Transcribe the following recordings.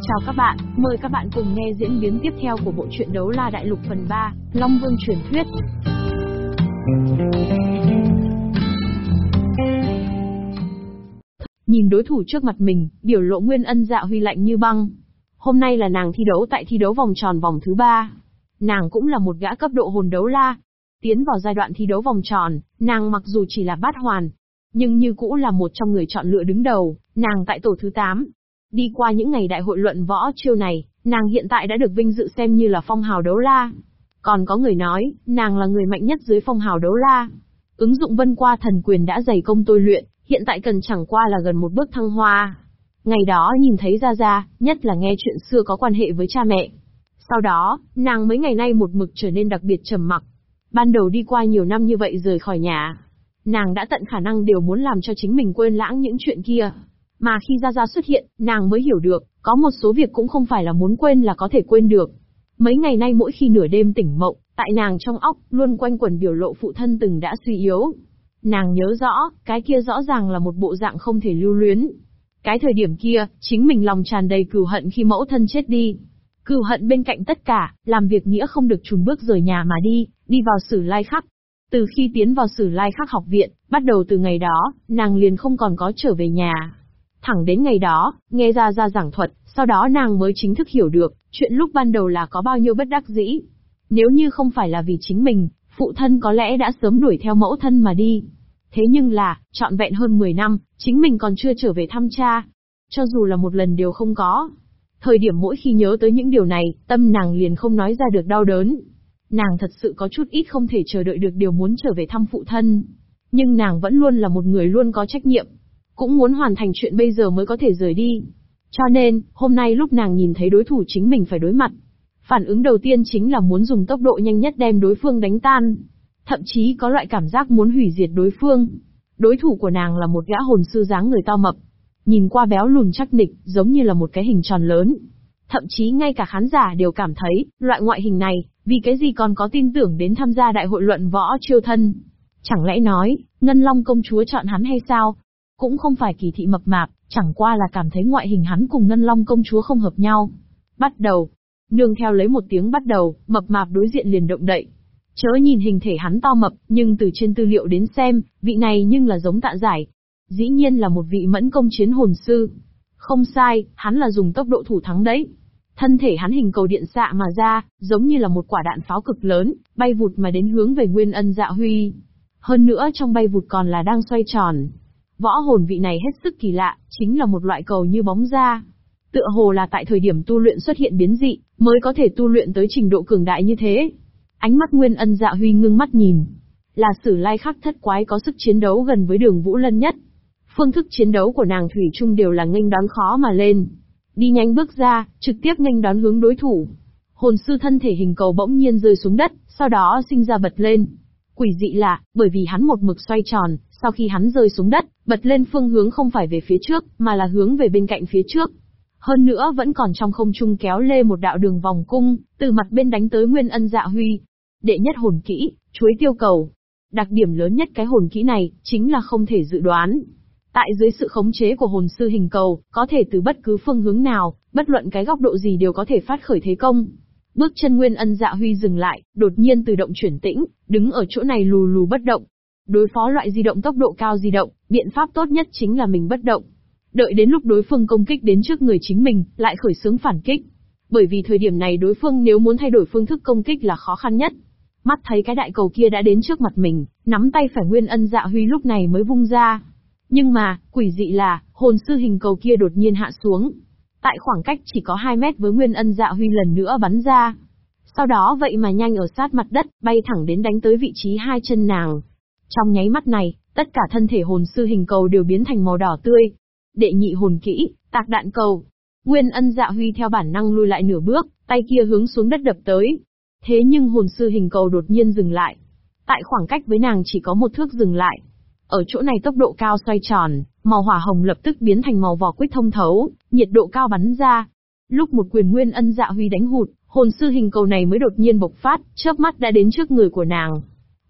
Chào các bạn, mời các bạn cùng nghe diễn biến tiếp theo của bộ truyện Đấu La Đại Lục phần 3, Long Vương truyền thuyết. Nhìn đối thủ trước mặt mình, biểu lộ Nguyên Ân Dạ Huy lạnh như băng. Hôm nay là nàng thi đấu tại thi đấu vòng tròn vòng thứ ba. Nàng cũng là một gã cấp độ hồn đấu la. Tiến vào giai đoạn thi đấu vòng tròn, nàng mặc dù chỉ là bát hoàn, nhưng như cũ là một trong người chọn lựa đứng đầu, nàng tại tổ thứ 8. Đi qua những ngày đại hội luận võ chiêu này, nàng hiện tại đã được vinh dự xem như là phong hào đấu la. Còn có người nói, nàng là người mạnh nhất dưới phong hào đấu la. Ứng dụng vân qua thần quyền đã dày công tôi luyện, hiện tại cần chẳng qua là gần một bước thăng hoa. Ngày đó nhìn thấy Gia Gia, nhất là nghe chuyện xưa có quan hệ với cha mẹ. Sau đó, nàng mấy ngày nay một mực trở nên đặc biệt trầm mặc. Ban đầu đi qua nhiều năm như vậy rời khỏi nhà, Nàng đã tận khả năng đều muốn làm cho chính mình quên lãng những chuyện kia. Mà khi Gia Gia xuất hiện, nàng mới hiểu được, có một số việc cũng không phải là muốn quên là có thể quên được. Mấy ngày nay mỗi khi nửa đêm tỉnh mộng, tại nàng trong óc, luôn quanh quẩn biểu lộ phụ thân từng đã suy yếu. Nàng nhớ rõ, cái kia rõ ràng là một bộ dạng không thể lưu luyến. Cái thời điểm kia, chính mình lòng tràn đầy cừu hận khi mẫu thân chết đi. Cừu hận bên cạnh tất cả, làm việc nghĩa không được chùn bước rời nhà mà đi, đi vào sử lai khắc. Từ khi tiến vào sử lai khắc học viện, bắt đầu từ ngày đó, nàng liền không còn có trở về nhà. Thẳng đến ngày đó, nghe ra ra giảng thuật, sau đó nàng mới chính thức hiểu được, chuyện lúc ban đầu là có bao nhiêu bất đắc dĩ. Nếu như không phải là vì chính mình, phụ thân có lẽ đã sớm đuổi theo mẫu thân mà đi. Thế nhưng là, trọn vẹn hơn 10 năm, chính mình còn chưa trở về thăm cha. Cho dù là một lần đều không có. Thời điểm mỗi khi nhớ tới những điều này, tâm nàng liền không nói ra được đau đớn. Nàng thật sự có chút ít không thể chờ đợi được điều muốn trở về thăm phụ thân. Nhưng nàng vẫn luôn là một người luôn có trách nhiệm. Cũng muốn hoàn thành chuyện bây giờ mới có thể rời đi. Cho nên, hôm nay lúc nàng nhìn thấy đối thủ chính mình phải đối mặt. Phản ứng đầu tiên chính là muốn dùng tốc độ nhanh nhất đem đối phương đánh tan. Thậm chí có loại cảm giác muốn hủy diệt đối phương. Đối thủ của nàng là một gã hồn sư dáng người to mập. Nhìn qua béo lùn chắc nịch, giống như là một cái hình tròn lớn. Thậm chí ngay cả khán giả đều cảm thấy, loại ngoại hình này, vì cái gì còn có tin tưởng đến tham gia đại hội luận võ chiêu thân? Chẳng lẽ nói, Ngân Long công chúa chọn hắn hay sao? Cũng không phải kỳ thị mập mạp, chẳng qua là cảm thấy ngoại hình hắn cùng Ngân Long công chúa không hợp nhau. Bắt đầu. Nương theo lấy một tiếng bắt đầu, mập mạp đối diện liền động đậy. Chớ nhìn hình thể hắn to mập, nhưng từ trên tư liệu đến xem, vị này nhưng là giống tạ giải. Dĩ nhiên là một vị mẫn công chiến hồn sư. Không sai, hắn là dùng tốc độ thủ thắng đấy. Thân thể hắn hình cầu điện xạ mà ra, giống như là một quả đạn pháo cực lớn, bay vụt mà đến hướng về Nguyên Ân Dạ Huy. Hơn nữa trong bay vụt còn là đang xoay tròn. Võ hồn vị này hết sức kỳ lạ, chính là một loại cầu như bóng ra. Tựa hồ là tại thời điểm tu luyện xuất hiện biến dị, mới có thể tu luyện tới trình độ cường đại như thế. Ánh mắt Nguyên Ân Dạ Huy ngưng mắt nhìn. Là sử lai khắc thất quái có sức chiến đấu gần với đường Vũ Lân nhất. Phương thức chiến đấu của nàng Thủy Trung đều là nghênh đón khó mà lên. Đi nhanh bước ra, trực tiếp nghênh đón hướng đối thủ. Hồn sư thân thể hình cầu bỗng nhiên rơi xuống đất, sau đó sinh ra bật lên. Quỷ dị lạ, bởi vì hắn một mực xoay tròn, sau khi hắn rơi xuống đất, bật lên phương hướng không phải về phía trước, mà là hướng về bên cạnh phía trước. Hơn nữa vẫn còn trong không trung kéo lê một đạo đường vòng cung, từ mặt bên đánh tới Nguyên Ân Dạ Huy. Đệ nhất hồn kỹ, chuối tiêu cầu. Đặc điểm lớn nhất cái hồn kỹ này, chính là không thể dự đoán. Tại dưới sự khống chế của hồn sư hình cầu, có thể từ bất cứ phương hướng nào, bất luận cái góc độ gì đều có thể phát khởi thế công. Bước chân Nguyên Ân Dạ Huy dừng lại, đột nhiên từ động chuyển tĩnh, đứng ở chỗ này lù lù bất động. Đối phó loại di động tốc độ cao di động, biện pháp tốt nhất chính là mình bất động. Đợi đến lúc đối phương công kích đến trước người chính mình, lại khởi xướng phản kích. Bởi vì thời điểm này đối phương nếu muốn thay đổi phương thức công kích là khó khăn nhất. Mắt thấy cái đại cầu kia đã đến trước mặt mình, nắm tay phải Nguyên Ân Dạ Huy lúc này mới vung ra. Nhưng mà, quỷ dị là, hồn sư hình cầu kia đột nhiên hạ xuống. Tại khoảng cách chỉ có 2 mét với Nguyên Ân Dạ Huy lần nữa bắn ra. Sau đó vậy mà nhanh ở sát mặt đất, bay thẳng đến đánh tới vị trí hai chân nàng. Trong nháy mắt này, tất cả thân thể hồn sư hình cầu đều biến thành màu đỏ tươi. Đệ nhị hồn kỹ, tạc đạn cầu. Nguyên Ân Dạ Huy theo bản năng lui lại nửa bước, tay kia hướng xuống đất đập tới. Thế nhưng hồn sư hình cầu đột nhiên dừng lại. Tại khoảng cách với nàng chỉ có một thước dừng lại, ở chỗ này tốc độ cao xoay tròn, màu hỏa hồng lập tức biến thành màu vỏ quýt thông thấu, nhiệt độ cao bắn ra. Lúc một quyền nguyên ân dạ huy đánh hụt, hồn sư hình cầu này mới đột nhiên bộc phát, chớp mắt đã đến trước người của nàng.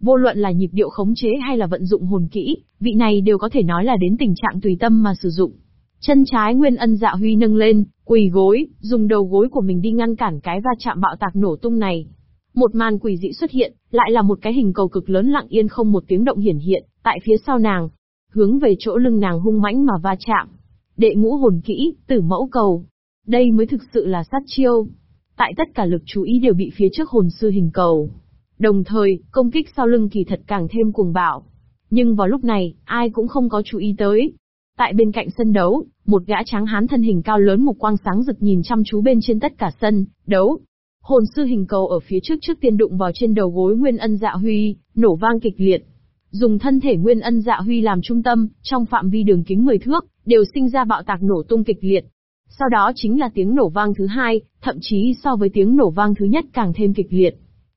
Vô luận là nhịp điệu khống chế hay là vận dụng hồn kỹ, vị này đều có thể nói là đến tình trạng tùy tâm mà sử dụng. Chân trái nguyên ân dạ huy nâng lên, Quỳ gối, dùng đầu gối của mình đi ngăn cản cái va chạm bạo tạc nổ tung này. Một màn quỷ dị xuất hiện, lại là một cái hình cầu cực lớn lặng yên không một tiếng động hiển hiện, tại phía sau nàng. Hướng về chỗ lưng nàng hung mãnh mà va chạm. Đệ ngũ hồn kỹ, tử mẫu cầu. Đây mới thực sự là sát chiêu. Tại tất cả lực chú ý đều bị phía trước hồn sư hình cầu. Đồng thời, công kích sau lưng kỳ thật càng thêm cuồng bạo. Nhưng vào lúc này, ai cũng không có chú ý tới. Tại bên cạnh sân đấu, một gã tráng hán thân hình cao lớn mục quang sáng rực nhìn chăm chú bên trên tất cả sân, đấu. Hồn sư hình cầu ở phía trước trước tiên đụng vào trên đầu gối Nguyên Ân Dạ Huy, nổ vang kịch liệt. Dùng thân thể Nguyên Ân Dạ Huy làm trung tâm, trong phạm vi đường kính 10 thước, đều sinh ra bạo tạc nổ tung kịch liệt. Sau đó chính là tiếng nổ vang thứ hai, thậm chí so với tiếng nổ vang thứ nhất càng thêm kịch liệt.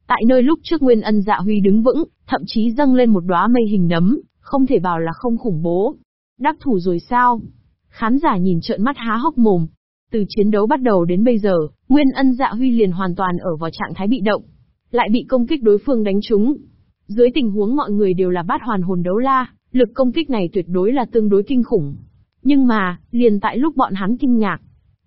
Tại nơi lúc trước Nguyên Ân Dạ Huy đứng vững, thậm chí dâng lên một đóa mây hình nấm, không thể bảo là không khủng bố. Đắc thủ rồi sao? Khán giả nhìn trợn mắt há hốc mồm. Từ chiến đấu bắt đầu đến bây giờ, Nguyên Ân Dạ Huy liền hoàn toàn ở vào trạng thái bị động. Lại bị công kích đối phương đánh trúng. Dưới tình huống mọi người đều là bát hoàn hồn đấu la, lực công kích này tuyệt đối là tương đối kinh khủng. Nhưng mà, liền tại lúc bọn hắn kinh ngạc.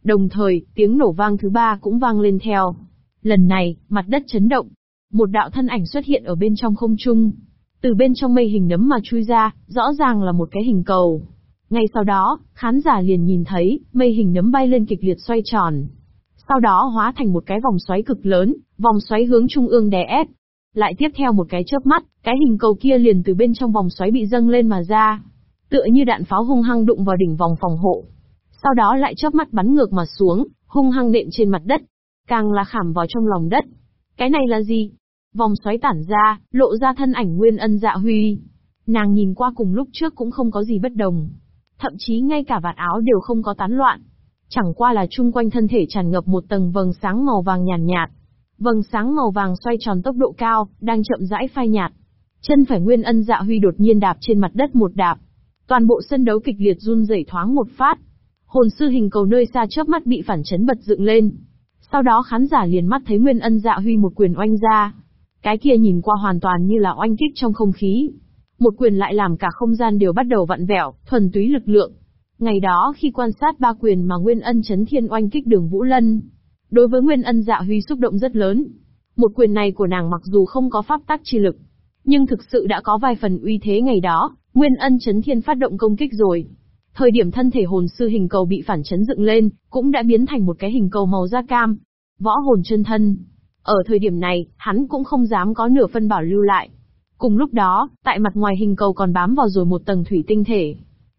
Đồng thời, tiếng nổ vang thứ ba cũng vang lên theo. Lần này, mặt đất chấn động. Một đạo thân ảnh xuất hiện ở bên trong không trung. Từ bên trong mây hình nấm mà chui ra, rõ ràng là một cái hình cầu. Ngay sau đó, khán giả liền nhìn thấy, mây hình nấm bay lên kịch liệt xoay tròn. Sau đó hóa thành một cái vòng xoáy cực lớn, vòng xoáy hướng trung ương đè ép. Lại tiếp theo một cái chớp mắt, cái hình cầu kia liền từ bên trong vòng xoáy bị dâng lên mà ra. Tựa như đạn pháo hung hăng đụng vào đỉnh vòng phòng hộ. Sau đó lại chớp mắt bắn ngược mà xuống, hung hăng đệm trên mặt đất. Càng là khảm vào trong lòng đất. Cái này là gì? Vòng xoáy tản ra, lộ ra thân ảnh nguyên ân dạ huy. Nàng nhìn qua cùng lúc trước cũng không có gì bất đồng. Thậm chí ngay cả vạt áo đều không có tán loạn. Chẳng qua là chung quanh thân thể tràn ngập một tầng vầng sáng màu vàng nhàn nhạt, nhạt. Vầng sáng màu vàng xoay tròn tốc độ cao, đang chậm rãi phai nhạt. Chân phải nguyên ân dạ huy đột nhiên đạp trên mặt đất một đạp. Toàn bộ sân đấu kịch liệt run rẩy thoáng một phát. Hồn sư hình cầu nơi xa chớp mắt bị phản chấn bật dựng lên. Sau đó khán giả liền mắt thấy nguyên ân dạ huy một quyền oanh ra. Cái kia nhìn qua hoàn toàn như là oanh kích trong không khí. Một quyền lại làm cả không gian đều bắt đầu vặn vẹo, thuần túy lực lượng. Ngày đó khi quan sát ba quyền mà Nguyên Ân chấn thiên oanh kích đường Vũ Lân, đối với Nguyên Ân dạ huy xúc động rất lớn. Một quyền này của nàng mặc dù không có pháp tắc chi lực, nhưng thực sự đã có vài phần uy thế ngày đó, Nguyên Ân chấn thiên phát động công kích rồi. Thời điểm thân thể hồn sư hình cầu bị phản chấn dựng lên, cũng đã biến thành một cái hình cầu màu da cam. Võ hồn chân thân, ở thời điểm này, hắn cũng không dám có nửa phân bảo lưu lại. Cùng lúc đó, tại mặt ngoài hình cầu còn bám vào rồi một tầng thủy tinh thể.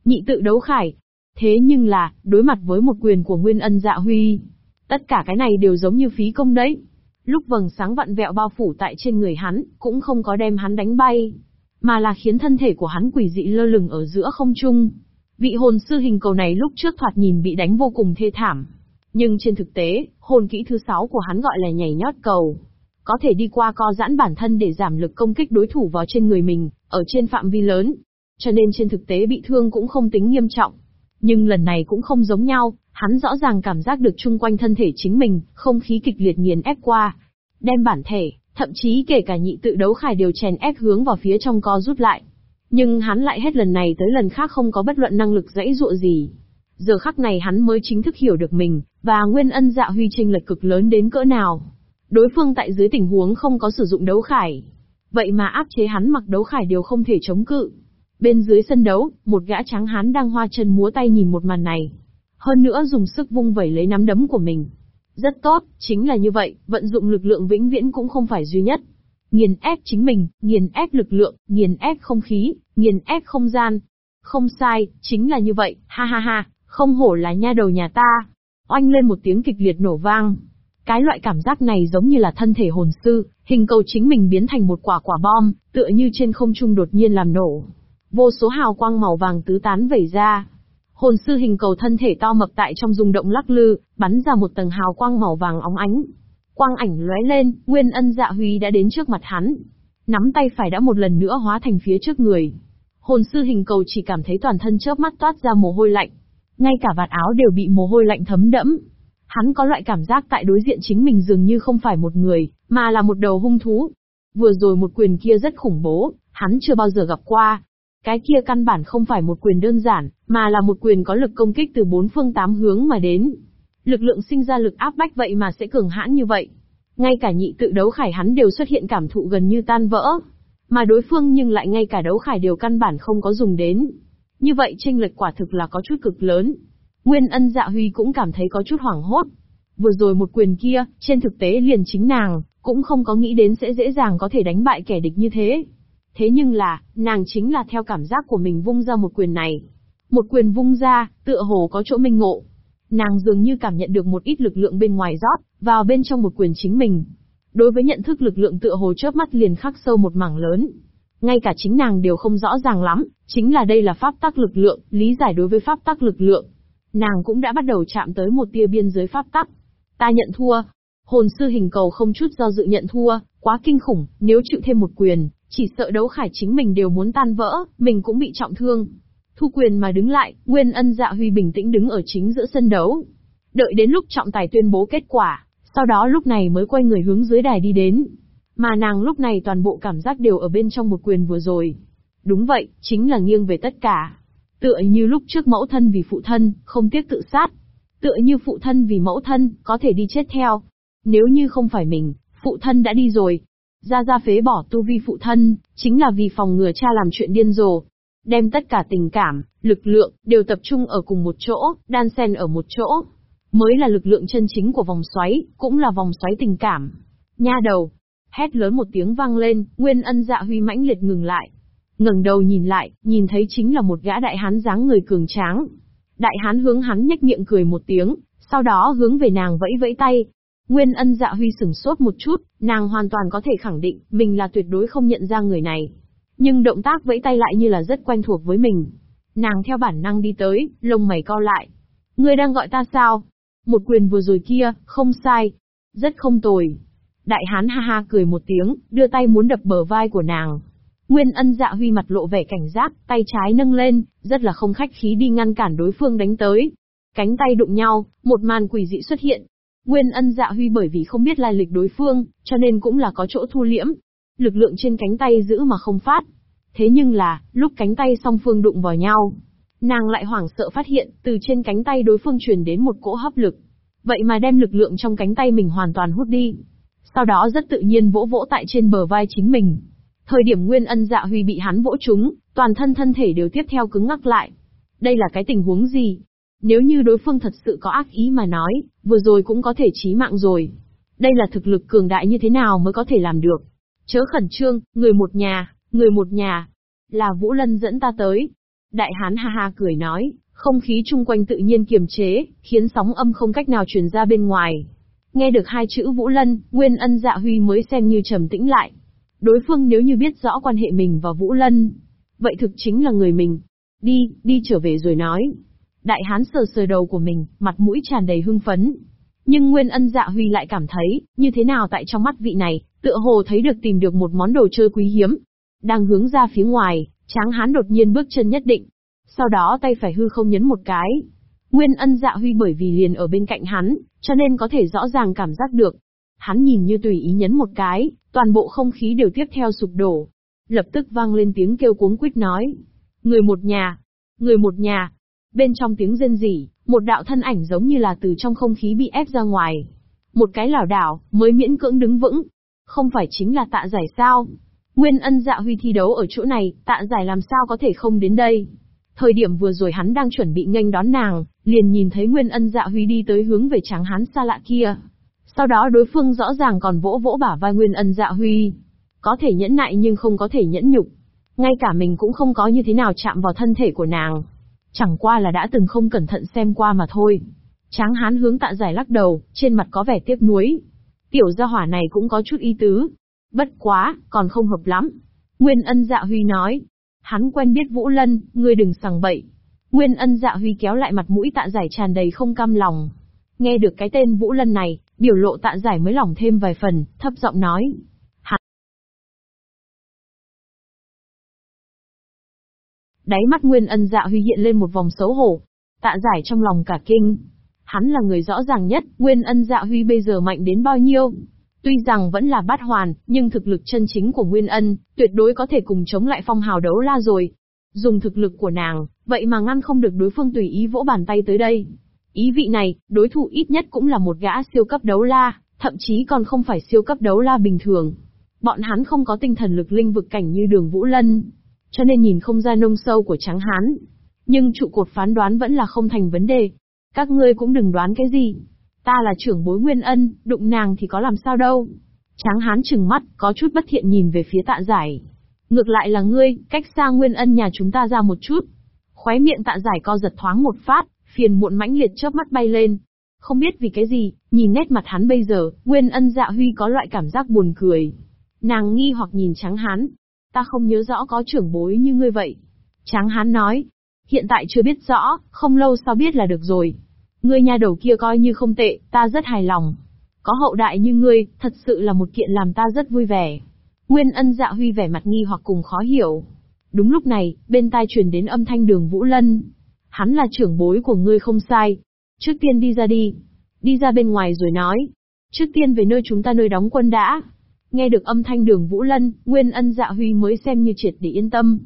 Nhị tự đấu khải. Thế nhưng là, đối mặt với một quyền của Nguyên Ân Dạ Huy, tất cả cái này đều giống như phí công đấy. Lúc vầng sáng vặn vẹo bao phủ tại trên người hắn, cũng không có đem hắn đánh bay, mà là khiến thân thể của hắn quỷ dị lơ lửng ở giữa không trung. Vị hồn sư hình cầu này lúc trước thoạt nhìn bị đánh vô cùng thê thảm, nhưng trên thực tế, hồn kỹ thứ sáu của hắn gọi là nhảy nhót cầu. Có thể đi qua co giãn bản thân để giảm lực công kích đối thủ vào trên người mình, ở trên phạm vi lớn. Cho nên trên thực tế bị thương cũng không tính nghiêm trọng. Nhưng lần này cũng không giống nhau, hắn rõ ràng cảm giác được chung quanh thân thể chính mình, không khí kịch liệt nghiền ép qua. Đem bản thể, thậm chí kể cả nhị tự đấu khải đều chèn ép hướng vào phía trong co rút lại. Nhưng hắn lại hết lần này tới lần khác không có bất luận năng lực dãy dụa gì. Giờ khắc này hắn mới chính thức hiểu được mình, và nguyên ân dạ huy trinh lệch cực lớn đến cỡ nào. Đối phương tại dưới tình huống không có sử dụng đấu khải. Vậy mà áp chế hắn mặc đấu khải đều không thể chống cự. Bên dưới sân đấu, một gã trắng hán đang hoa chân múa tay nhìn một màn này. Hơn nữa dùng sức vung vẩy lấy nắm đấm của mình. Rất tốt, chính là như vậy, vận dụng lực lượng vĩnh viễn cũng không phải duy nhất. Nghiền ép chính mình, nghiền ép lực lượng, nghiền ép không khí, nghiền ép không gian. Không sai, chính là như vậy, ha ha ha, không hổ là nha đầu nhà ta. Oanh lên một tiếng kịch liệt nổ vang. Cái loại cảm giác này giống như là thân thể hồn sư, hình cầu chính mình biến thành một quả quả bom, tựa như trên không trung đột nhiên làm nổ. Vô số hào quang màu vàng tứ tán vẩy ra. Hồn sư hình cầu thân thể to mập tại trong rung động lắc lư, bắn ra một tầng hào quang màu vàng óng ánh. Quang ảnh lóe lên, Nguyên Ân Dạ Huy đã đến trước mặt hắn. Nắm tay phải đã một lần nữa hóa thành phía trước người. Hồn sư hình cầu chỉ cảm thấy toàn thân chớp mắt toát ra mồ hôi lạnh. Ngay cả vạt áo đều bị mồ hôi lạnh thấm đẫm. Hắn có loại cảm giác tại đối diện chính mình dường như không phải một người, mà là một đầu hung thú. Vừa rồi một quyền kia rất khủng bố, hắn chưa bao giờ gặp qua. Cái kia căn bản không phải một quyền đơn giản, mà là một quyền có lực công kích từ bốn phương tám hướng mà đến. Lực lượng sinh ra lực áp bách vậy mà sẽ cường hãn như vậy. Ngay cả nhị tự đấu khải hắn đều xuất hiện cảm thụ gần như tan vỡ. Mà đối phương nhưng lại ngay cả đấu khải đều căn bản không có dùng đến. Như vậy tranh lệch quả thực là có chút cực lớn. Nguyên ân dạ huy cũng cảm thấy có chút hoảng hốt. Vừa rồi một quyền kia, trên thực tế liền chính nàng, cũng không có nghĩ đến sẽ dễ dàng có thể đánh bại kẻ địch như thế. Thế nhưng là, nàng chính là theo cảm giác của mình vung ra một quyền này. Một quyền vung ra, tựa hồ có chỗ minh ngộ. Nàng dường như cảm nhận được một ít lực lượng bên ngoài rót, vào bên trong một quyền chính mình. Đối với nhận thức lực lượng tựa hồ chớp mắt liền khắc sâu một mảng lớn. Ngay cả chính nàng đều không rõ ràng lắm, chính là đây là pháp tắc lực lượng, lý giải đối với pháp tắc lực lượng. Nàng cũng đã bắt đầu chạm tới một tia biên giới pháp tắc. Ta nhận thua. Hồn sư hình cầu không chút do dự nhận thua, quá kinh khủng, nếu chịu thêm một quyền, chỉ sợ đấu khải chính mình đều muốn tan vỡ, mình cũng bị trọng thương. Thu quyền mà đứng lại, Nguyên Ân Dạ Huy bình tĩnh đứng ở chính giữa sân đấu. Đợi đến lúc trọng tài tuyên bố kết quả, sau đó lúc này mới quay người hướng dưới đài đi đến. Mà nàng lúc này toàn bộ cảm giác đều ở bên trong một quyền vừa rồi. Đúng vậy, chính là nghiêng về tất cả. Tựa như lúc trước mẫu thân vì phụ thân, không tiếc tự sát. Tựa như phụ thân vì mẫu thân, có thể đi chết theo. Nếu như không phải mình, phụ thân đã đi rồi gia gia phế bỏ tu vi phụ thân, chính là vì phòng ngừa cha làm chuyện điên rồ. Đem tất cả tình cảm, lực lượng, đều tập trung ở cùng một chỗ, đan xen ở một chỗ. Mới là lực lượng chân chính của vòng xoáy, cũng là vòng xoáy tình cảm. Nha đầu, hét lớn một tiếng vang lên, Nguyên Ân Dạ Huy mãnh liệt ngừng lại. ngẩng đầu nhìn lại, nhìn thấy chính là một gã đại hán dáng người cường tráng. Đại hán hướng hắn nhếch miệng cười một tiếng, sau đó hướng về nàng vẫy vẫy tay. Nguyên Ân Dạ Huy sửng sốt một chút, nàng hoàn toàn có thể khẳng định, mình là tuyệt đối không nhận ra người này. Nhưng động tác vẫy tay lại như là rất quen thuộc với mình. Nàng theo bản năng đi tới, lông mày co lại. Ngươi đang gọi ta sao? Một quyền vừa rồi kia, không sai. Rất không tồi. Đại hán ha ha cười một tiếng, đưa tay muốn đập bờ vai của nàng. Nguyên ân dạ huy mặt lộ vẻ cảnh giác, tay trái nâng lên, rất là không khách khí đi ngăn cản đối phương đánh tới. Cánh tay đụng nhau, một màn quỷ dị xuất hiện. Nguyên ân dạ huy bởi vì không biết lai lịch đối phương, cho nên cũng là có chỗ thu liễm. Lực lượng trên cánh tay giữ mà không phát. Thế nhưng là, lúc cánh tay song phương đụng vào nhau, nàng lại hoảng sợ phát hiện, từ trên cánh tay đối phương truyền đến một cỗ hấp lực. Vậy mà đem lực lượng trong cánh tay mình hoàn toàn hút đi. Sau đó rất tự nhiên vỗ vỗ tại trên bờ vai chính mình. Thời điểm Nguyên Ân Dạ Huy bị hắn vỗ trúng, toàn thân thân thể đều tiếp theo cứng ngắc lại. Đây là cái tình huống gì? Nếu như đối phương thật sự có ác ý mà nói, vừa rồi cũng có thể chí mạng rồi. Đây là thực lực cường đại như thế nào mới có thể làm được? Chớ khẩn trương, người một nhà, người một nhà. Là Vũ Lân dẫn ta tới. Đại hán ha ha cười nói, không khí chung quanh tự nhiên kiềm chế, khiến sóng âm không cách nào truyền ra bên ngoài. Nghe được hai chữ Vũ Lân, Nguyên Ân Dạ Huy mới xem như trầm tĩnh lại. Đối phương nếu như biết rõ quan hệ mình và Vũ Lân, vậy thực chính là người mình. Đi, đi trở về rồi nói. Đại hán sờ sờ đầu của mình, mặt mũi tràn đầy hưng phấn. Nhưng Nguyên Ân Dạ Huy lại cảm thấy, như thế nào tại trong mắt vị này, tựa hồ thấy được tìm được một món đồ chơi quý hiếm. Đang hướng ra phía ngoài, tráng hán đột nhiên bước chân nhất định. Sau đó tay phải hư không nhấn một cái, Nguyên ân dạ huy bởi vì liền ở bên cạnh hắn, cho nên có thể rõ ràng cảm giác được. Hắn nhìn như tùy ý nhấn một cái, toàn bộ không khí đều tiếp theo sụp đổ. Lập tức vang lên tiếng kêu cuống quýt nói. Người một nhà, người một nhà. Bên trong tiếng rên rỉ, một đạo thân ảnh giống như là từ trong không khí bị ép ra ngoài. Một cái lảo đảo, mới miễn cưỡng đứng vững. Không phải chính là tạ giải sao? Nguyên ân dạ huy thi đấu ở chỗ này, tạ giải làm sao có thể không đến đây? Thời điểm vừa rồi hắn đang chuẩn bị nghênh đón nàng, liền nhìn thấy Nguyên Ân Dạ Huy đi tới hướng về tráng hán xa lạ kia. Sau đó đối phương rõ ràng còn vỗ vỗ bả vai Nguyên Ân Dạ Huy. Có thể nhẫn nại nhưng không có thể nhẫn nhục. Ngay cả mình cũng không có như thế nào chạm vào thân thể của nàng. Chẳng qua là đã từng không cẩn thận xem qua mà thôi. Tráng hán hướng tạ giải lắc đầu, trên mặt có vẻ tiếc nuối. Tiểu gia hỏa này cũng có chút ý tứ. Bất quá, còn không hợp lắm. Nguyên ân dạ huy nói, Hắn quen biết Vũ Lân, ngươi đừng sằng bậy. Nguyên ân dạ huy kéo lại mặt mũi tạ giải tràn đầy không cam lòng. Nghe được cái tên Vũ Lân này, biểu lộ tạ giải mới lỏng thêm vài phần, thấp giọng nói. Đáy mắt Nguyên ân dạ huy hiện lên một vòng xấu hổ. Tạ giải trong lòng cả kinh. Hắn là người rõ ràng nhất, Nguyên ân dạ huy bây giờ mạnh đến bao nhiêu. Tuy rằng vẫn là bát hoàn, nhưng thực lực chân chính của Nguyên Ân, tuyệt đối có thể cùng chống lại phong hào đấu la rồi. Dùng thực lực của nàng, vậy mà ngăn không được đối phương tùy ý vỗ bàn tay tới đây. Ý vị này, đối thủ ít nhất cũng là một gã siêu cấp đấu la, thậm chí còn không phải siêu cấp đấu la bình thường. Bọn hắn không có tinh thần lực linh vực cảnh như đường Vũ Lân, cho nên nhìn không ra nông sâu của trắng hán. Nhưng trụ cột phán đoán vẫn là không thành vấn đề. Các ngươi cũng đừng đoán cái gì. Ta là trưởng bối Nguyên Ân, đụng nàng thì có làm sao đâu. Tráng hán chừng mắt, có chút bất thiện nhìn về phía tạ giải. Ngược lại là ngươi, cách xa Nguyên Ân nhà chúng ta ra một chút. Khóe miệng tạ giải co giật thoáng một phát, phiền muộn mãnh liệt chớp mắt bay lên. Không biết vì cái gì, nhìn nét mặt hắn bây giờ, Nguyên Ân dạ huy có loại cảm giác buồn cười. Nàng nghi hoặc nhìn trắng hán. Ta không nhớ rõ có trưởng bối như ngươi vậy. Tráng hán nói. Hiện tại chưa biết rõ, không lâu sau biết là được rồi. Ngươi nhà đầu kia coi như không tệ, ta rất hài lòng. Có hậu đại như ngươi, thật sự là một kiện làm ta rất vui vẻ. Nguyên ân dạ huy vẻ mặt nghi hoặc cùng khó hiểu. Đúng lúc này, bên tai truyền đến âm thanh đường Vũ Lân. Hắn là trưởng bối của ngươi không sai. Trước tiên đi ra đi. Đi ra bên ngoài rồi nói. Trước tiên về nơi chúng ta nơi đóng quân đã. Nghe được âm thanh đường Vũ Lân, Nguyên ân dạ huy mới xem như triệt để yên tâm.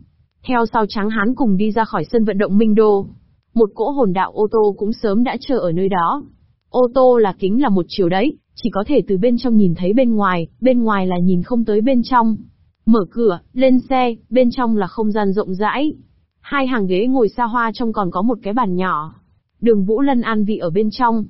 Theo sau trắng hán cùng đi ra khỏi sân vận động Minh Đô. Một cỗ hồn đạo ô tô cũng sớm đã chờ ở nơi đó. Ô tô là kính là một chiều đấy, chỉ có thể từ bên trong nhìn thấy bên ngoài, bên ngoài là nhìn không tới bên trong. Mở cửa, lên xe, bên trong là không gian rộng rãi. Hai hàng ghế ngồi xa hoa trong còn có một cái bàn nhỏ. Đường Vũ Lân an vị ở bên trong.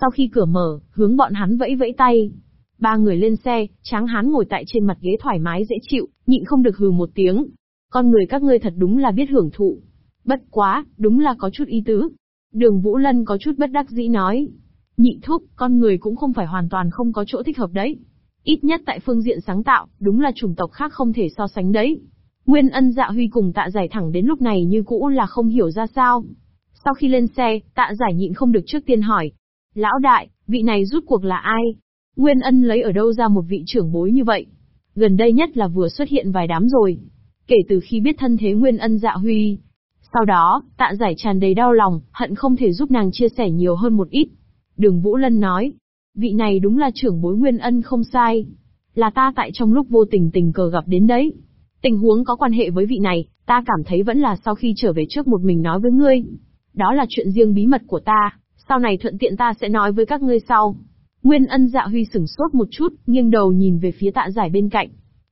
Sau khi cửa mở, hướng bọn hắn vẫy vẫy tay. Ba người lên xe, tráng hán ngồi tại trên mặt ghế thoải mái dễ chịu, nhịn không được hừ một tiếng. Con người các ngươi thật đúng là biết hưởng thụ. Bất quá, đúng là có chút ý tứ. Đường Vũ Lân có chút bất đắc dĩ nói. Nhị thúc, con người cũng không phải hoàn toàn không có chỗ thích hợp đấy. Ít nhất tại phương diện sáng tạo, đúng là chủng tộc khác không thể so sánh đấy. Nguyên ân dạ huy cùng tạ giải thẳng đến lúc này như cũ là không hiểu ra sao. Sau khi lên xe, tạ giải nhịn không được trước tiên hỏi. Lão đại, vị này rút cuộc là ai? Nguyên ân lấy ở đâu ra một vị trưởng bối như vậy? Gần đây nhất là vừa xuất hiện vài đám rồi. Kể từ khi biết thân thế Nguyên ân dạ huy. Sau đó, tạ giải tràn đầy đau lòng, hận không thể giúp nàng chia sẻ nhiều hơn một ít. Đường Vũ Lân nói, vị này đúng là trưởng bối Nguyên Ân không sai. Là ta tại trong lúc vô tình tình cờ gặp đến đấy. Tình huống có quan hệ với vị này, ta cảm thấy vẫn là sau khi trở về trước một mình nói với ngươi. Đó là chuyện riêng bí mật của ta, sau này thuận tiện ta sẽ nói với các ngươi sau. Nguyên ân dạ huy sửng sốt một chút, nghiêng đầu nhìn về phía tạ giải bên cạnh.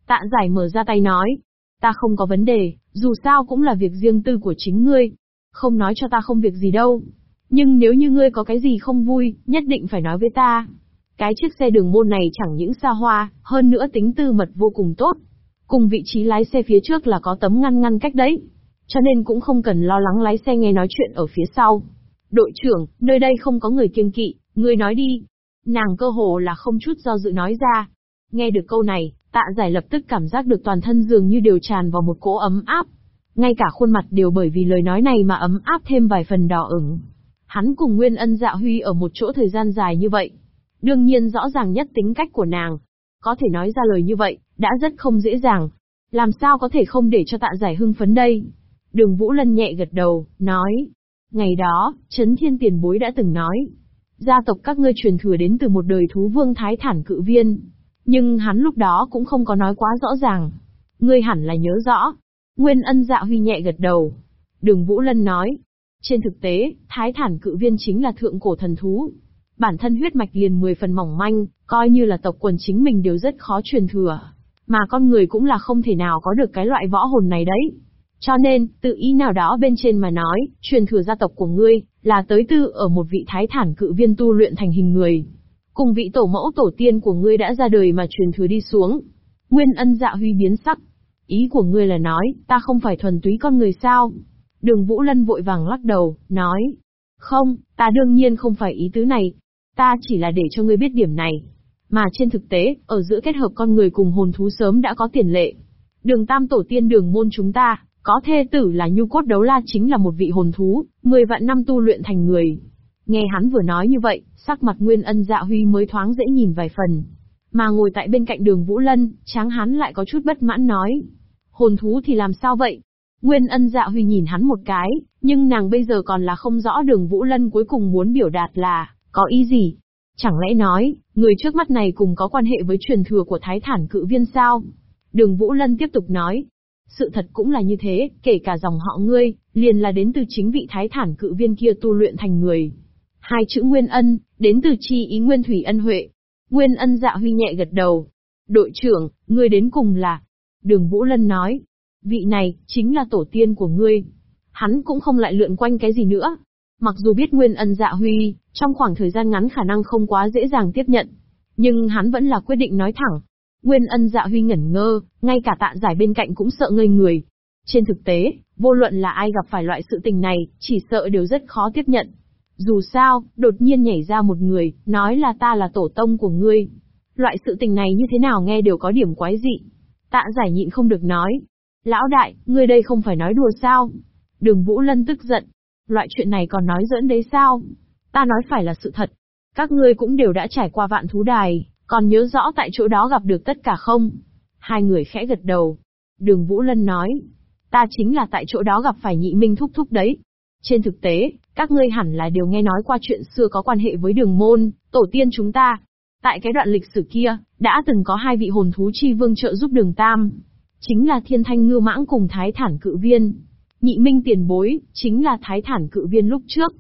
Tạ giải mở ra tay nói, ta không có vấn đề, dù sao cũng là việc riêng tư của chính ngươi. Không nói cho ta không việc gì đâu. Nhưng nếu như ngươi có cái gì không vui, nhất định phải nói với ta. Cái chiếc xe đường môn này chẳng những xa hoa, hơn nữa tính tư mật vô cùng tốt. Cùng vị trí lái xe phía trước là có tấm ngăn ngăn cách đấy. Cho nên cũng không cần lo lắng lái xe nghe nói chuyện ở phía sau. Đội trưởng, nơi đây không có người kiêng kỵ, ngươi nói đi. Nàng cơ hồ là không chút do dự nói ra. Nghe được câu này, tạ giải lập tức cảm giác được toàn thân dường như đều tràn vào một cỗ ấm áp. Ngay cả khuôn mặt đều bởi vì lời nói này mà ấm áp thêm vài phần đỏ ửng. Hắn cùng Nguyên Ân Dạ Huy ở một chỗ thời gian dài như vậy. Đương nhiên rõ ràng nhất tính cách của nàng. Có thể nói ra lời như vậy, đã rất không dễ dàng. Làm sao có thể không để cho tạ giải hưng phấn đây? Đường Vũ Lân nhẹ gật đầu, nói. Ngày đó, Trấn Thiên Tiền Bối đã từng nói. Gia tộc các ngươi truyền thừa đến từ một đời thú vương thái thản cự viên. Nhưng hắn lúc đó cũng không có nói quá rõ ràng. Ngươi hẳn là nhớ rõ. Nguyên ân dạ huy nhẹ gật đầu. Đường Vũ Lân nói, trên thực tế, thái thản cự viên chính là thượng cổ thần thú. Bản thân huyết mạch liền 10 phần mỏng manh, coi như là tộc quần chính mình đều rất khó truyền thừa. Mà con người cũng là không thể nào có được cái loại võ hồn này đấy. Cho nên, tự ý nào đó bên trên mà nói, truyền thừa gia tộc của ngươi, là tới tư ở một vị thái thản cự viên tu luyện thành hình người. Cùng vị tổ mẫu tổ tiên của ngươi đã ra đời mà truyền thừa đi xuống. Nguyên ân dạ huy biến sắc. Ý của ngươi là nói, ta không phải thuần túy con người sao? Đường Vũ Lân vội vàng lắc đầu, nói. Không, ta đương nhiên không phải ý tứ này. Ta chỉ là để cho ngươi biết điểm này. Mà trên thực tế, ở giữa kết hợp con người cùng hồn thú sớm đã có tiền lệ. Đường tam tổ tiên đường môn chúng ta, có thê tử là nhu cốt đấu la chính là một vị hồn thú, mười vạn năm tu luyện thành người. Nghe hắn vừa nói như vậy, sắc mặt Nguyên Ân Dạ Huy mới thoáng dễ nhìn vài phần. Mà ngồi tại bên cạnh đường Vũ Lân, tráng hắn lại có chút bất mãn nói. Hồn thú thì làm sao vậy? Nguyên ân dạ huy nhìn hắn một cái, nhưng nàng bây giờ còn là không rõ đường Vũ Lân cuối cùng muốn biểu đạt là, có ý gì? Chẳng lẽ nói, người trước mắt này cùng có quan hệ với truyền thừa của thái thản cự viên sao? Đường Vũ Lân tiếp tục nói, sự thật cũng là như thế, kể cả dòng họ ngươi, liền là đến từ chính vị thái thản cự viên kia tu luyện thành người. Hai chữ Nguyên Ân, đến từ chi ý Nguyên Thủy Ân Huệ. Nguyên Ân dạ huy nhẹ gật đầu. Đội trưởng, ngươi đến cùng là... Đường Vũ Lân nói. Vị này, chính là tổ tiên của ngươi. Hắn cũng không lại lượn quanh cái gì nữa. Mặc dù biết Nguyên Ân dạ huy, trong khoảng thời gian ngắn khả năng không quá dễ dàng tiếp nhận. Nhưng hắn vẫn là quyết định nói thẳng. Nguyên Ân dạ huy ngẩn ngơ, ngay cả tạ giải bên cạnh cũng sợ ngây người. Trên thực tế, vô luận là ai gặp phải loại sự tình này, chỉ sợ đều rất khó tiếp nhận. Dù sao, đột nhiên nhảy ra một người, nói là ta là tổ tông của ngươi. Loại sự tình này như thế nào nghe đều có điểm quái dị. Tạ giải nhịn không được nói. Lão đại, ngươi đây không phải nói đùa sao? Đường Vũ Lân tức giận. Loại chuyện này còn nói giỡn đấy sao? Ta nói phải là sự thật. Các ngươi cũng đều đã trải qua vạn thú đài, còn nhớ rõ tại chỗ đó gặp được tất cả không? Hai người khẽ gật đầu. Đường Vũ Lân nói. Ta chính là tại chỗ đó gặp phải nhị minh thúc thúc đấy. Trên thực tế, các ngươi hẳn là đều nghe nói qua chuyện xưa có quan hệ với đường môn, tổ tiên chúng ta. Tại cái đoạn lịch sử kia, đã từng có hai vị hồn thú chi vương trợ giúp đường Tam. Chính là thiên thanh ngư mãng cùng thái thản cự viên. Nhị minh tiền bối, chính là thái thản cự viên lúc trước.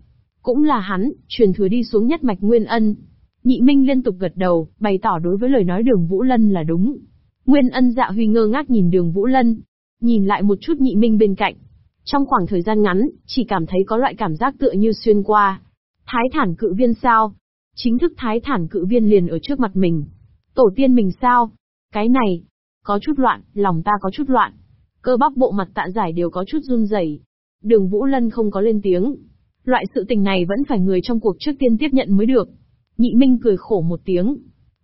Cũng là hắn, truyền thừa đi xuống nhất mạch nguyên ân. Nhị minh liên tục gật đầu, bày tỏ đối với lời nói đường Vũ Lân là đúng. Nguyên ân dạ huy ngơ ngác nhìn đường Vũ Lân. Nhìn lại một chút nhị minh bên cạnh, trong khoảng thời gian ngắn, chỉ cảm thấy có loại cảm giác tựa như xuyên qua. Thái thản cự viên sao? Chính thức thái thản cự viên liền ở trước mặt mình. Tổ tiên mình sao? Cái này, có chút loạn, lòng ta có chút loạn. Cơ bắp bộ mặt tạ giải đều có chút run rẩy. Đường Vũ Lân không có lên tiếng. Loại sự tình này vẫn phải người trong cuộc trước tiên tiếp nhận mới được. Nhị Minh cười khổ một tiếng.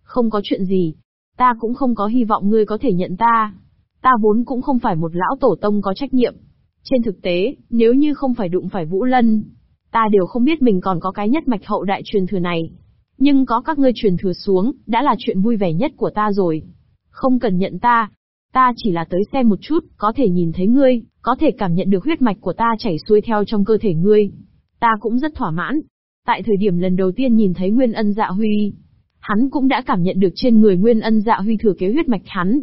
Không có chuyện gì. Ta cũng không có hy vọng ngươi có thể nhận ta. Ta vốn cũng không phải một lão tổ tông có trách nhiệm. Trên thực tế, nếu như không phải đụng phải Vũ Lân, ta đều không biết mình còn có cái nhất mạch hậu đại truyền thừa này. Nhưng có các ngươi truyền thừa xuống, đã là chuyện vui vẻ nhất của ta rồi. Không cần nhận ta. Ta chỉ là tới xem một chút, có thể nhìn thấy ngươi, có thể cảm nhận được huyết mạch của ta chảy xuôi theo trong cơ thể ngươi. Ta cũng rất thỏa mãn. Tại thời điểm lần đầu tiên nhìn thấy Nguyên Ân Dạ Huy, hắn cũng đã cảm nhận được trên người Nguyên Ân Dạ Huy thừa kế huyết mạch hắn,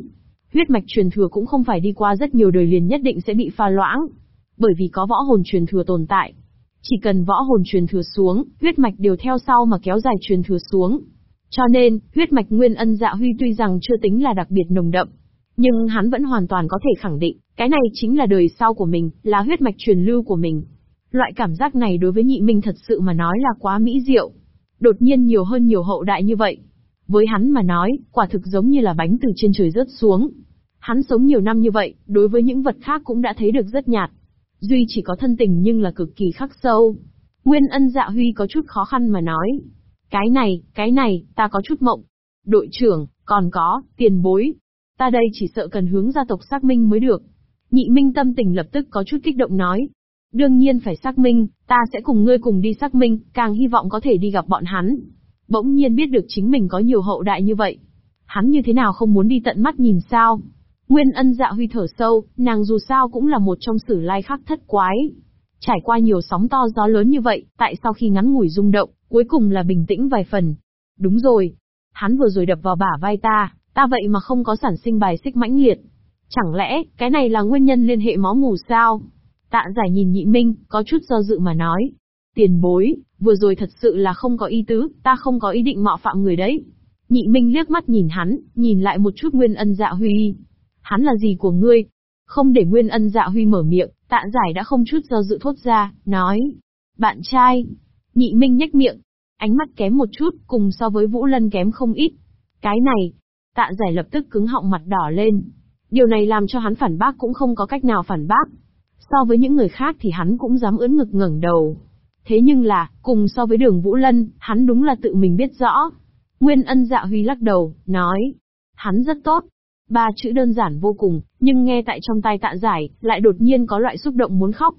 Huyết mạch truyền thừa cũng không phải đi qua rất nhiều đời liền nhất định sẽ bị pha loãng. Bởi vì có võ hồn truyền thừa tồn tại. Chỉ cần võ hồn truyền thừa xuống, huyết mạch đều theo sau mà kéo dài truyền thừa xuống. Cho nên, huyết mạch nguyên ân dạ huy tuy rằng chưa tính là đặc biệt nồng đậm, nhưng hắn vẫn hoàn toàn có thể khẳng định, cái này chính là đời sau của mình, là huyết mạch truyền lưu của mình. Loại cảm giác này đối với nhị minh thật sự mà nói là quá mỹ diệu. Đột nhiên nhiều hơn nhiều hậu đại như vậy, với hắn mà nói, quả thực giống như là bánh từ trên trời rớt xuống. Hắn sống nhiều năm như vậy, đối với những vật khác cũng đã thấy được rất nhạt. Duy chỉ có thân tình nhưng là cực kỳ khắc sâu. Nguyên ân dạ huy có chút khó khăn mà nói. Cái này, cái này, ta có chút mộng. Đội trưởng, còn có, tiền bối. Ta đây chỉ sợ cần hướng gia tộc xác minh mới được. Nhị minh tâm tình lập tức có chút kích động nói. Đương nhiên phải xác minh, ta sẽ cùng ngươi cùng đi xác minh, càng hy vọng có thể đi gặp bọn hắn. Bỗng nhiên biết được chính mình có nhiều hậu đại như vậy. Hắn như thế nào không muốn đi tận mắt nhìn sao? Nguyên ân dạ huy thở sâu, nàng dù sao cũng là một trong sử lai khắc thất quái. Trải qua nhiều sóng to gió lớn như vậy, tại sao khi ngắn ngủi rung động, cuối cùng là bình tĩnh vài phần. Đúng rồi. Hắn vừa rồi đập vào bả vai ta, ta vậy mà không có sản sinh bài xích mãnh liệt. Chẳng lẽ, cái này là nguyên nhân liên hệ máu mù sao? Tạ giải nhìn nhị minh, có chút do dự mà nói. Tiền bối, vừa rồi thật sự là không có ý tứ, ta không có ý định mạo phạm người đấy. Nhị Minh liếc mắt nhìn hắn, nhìn lại một chút Nguyên Ân Dạ Huy. Hắn là gì của ngươi? Không để Nguyên Ân Dạ Huy mở miệng, tạ giải đã không chút do dự thốt ra, nói. Bạn trai. Nhị Minh nhếch miệng. Ánh mắt kém một chút, cùng so với Vũ Lân kém không ít. Cái này. Tạ giải lập tức cứng họng mặt đỏ lên. Điều này làm cho hắn phản bác cũng không có cách nào phản bác. So với những người khác thì hắn cũng dám ưỡn ngực ngẩng đầu. Thế nhưng là, cùng so với đường Vũ Lân, hắn đúng là tự mình biết rõ. Nguyên ân dạ huy lắc đầu, nói. Hắn rất tốt. Ba chữ đơn giản vô cùng, nhưng nghe tại trong tay tạ giải, lại đột nhiên có loại xúc động muốn khóc.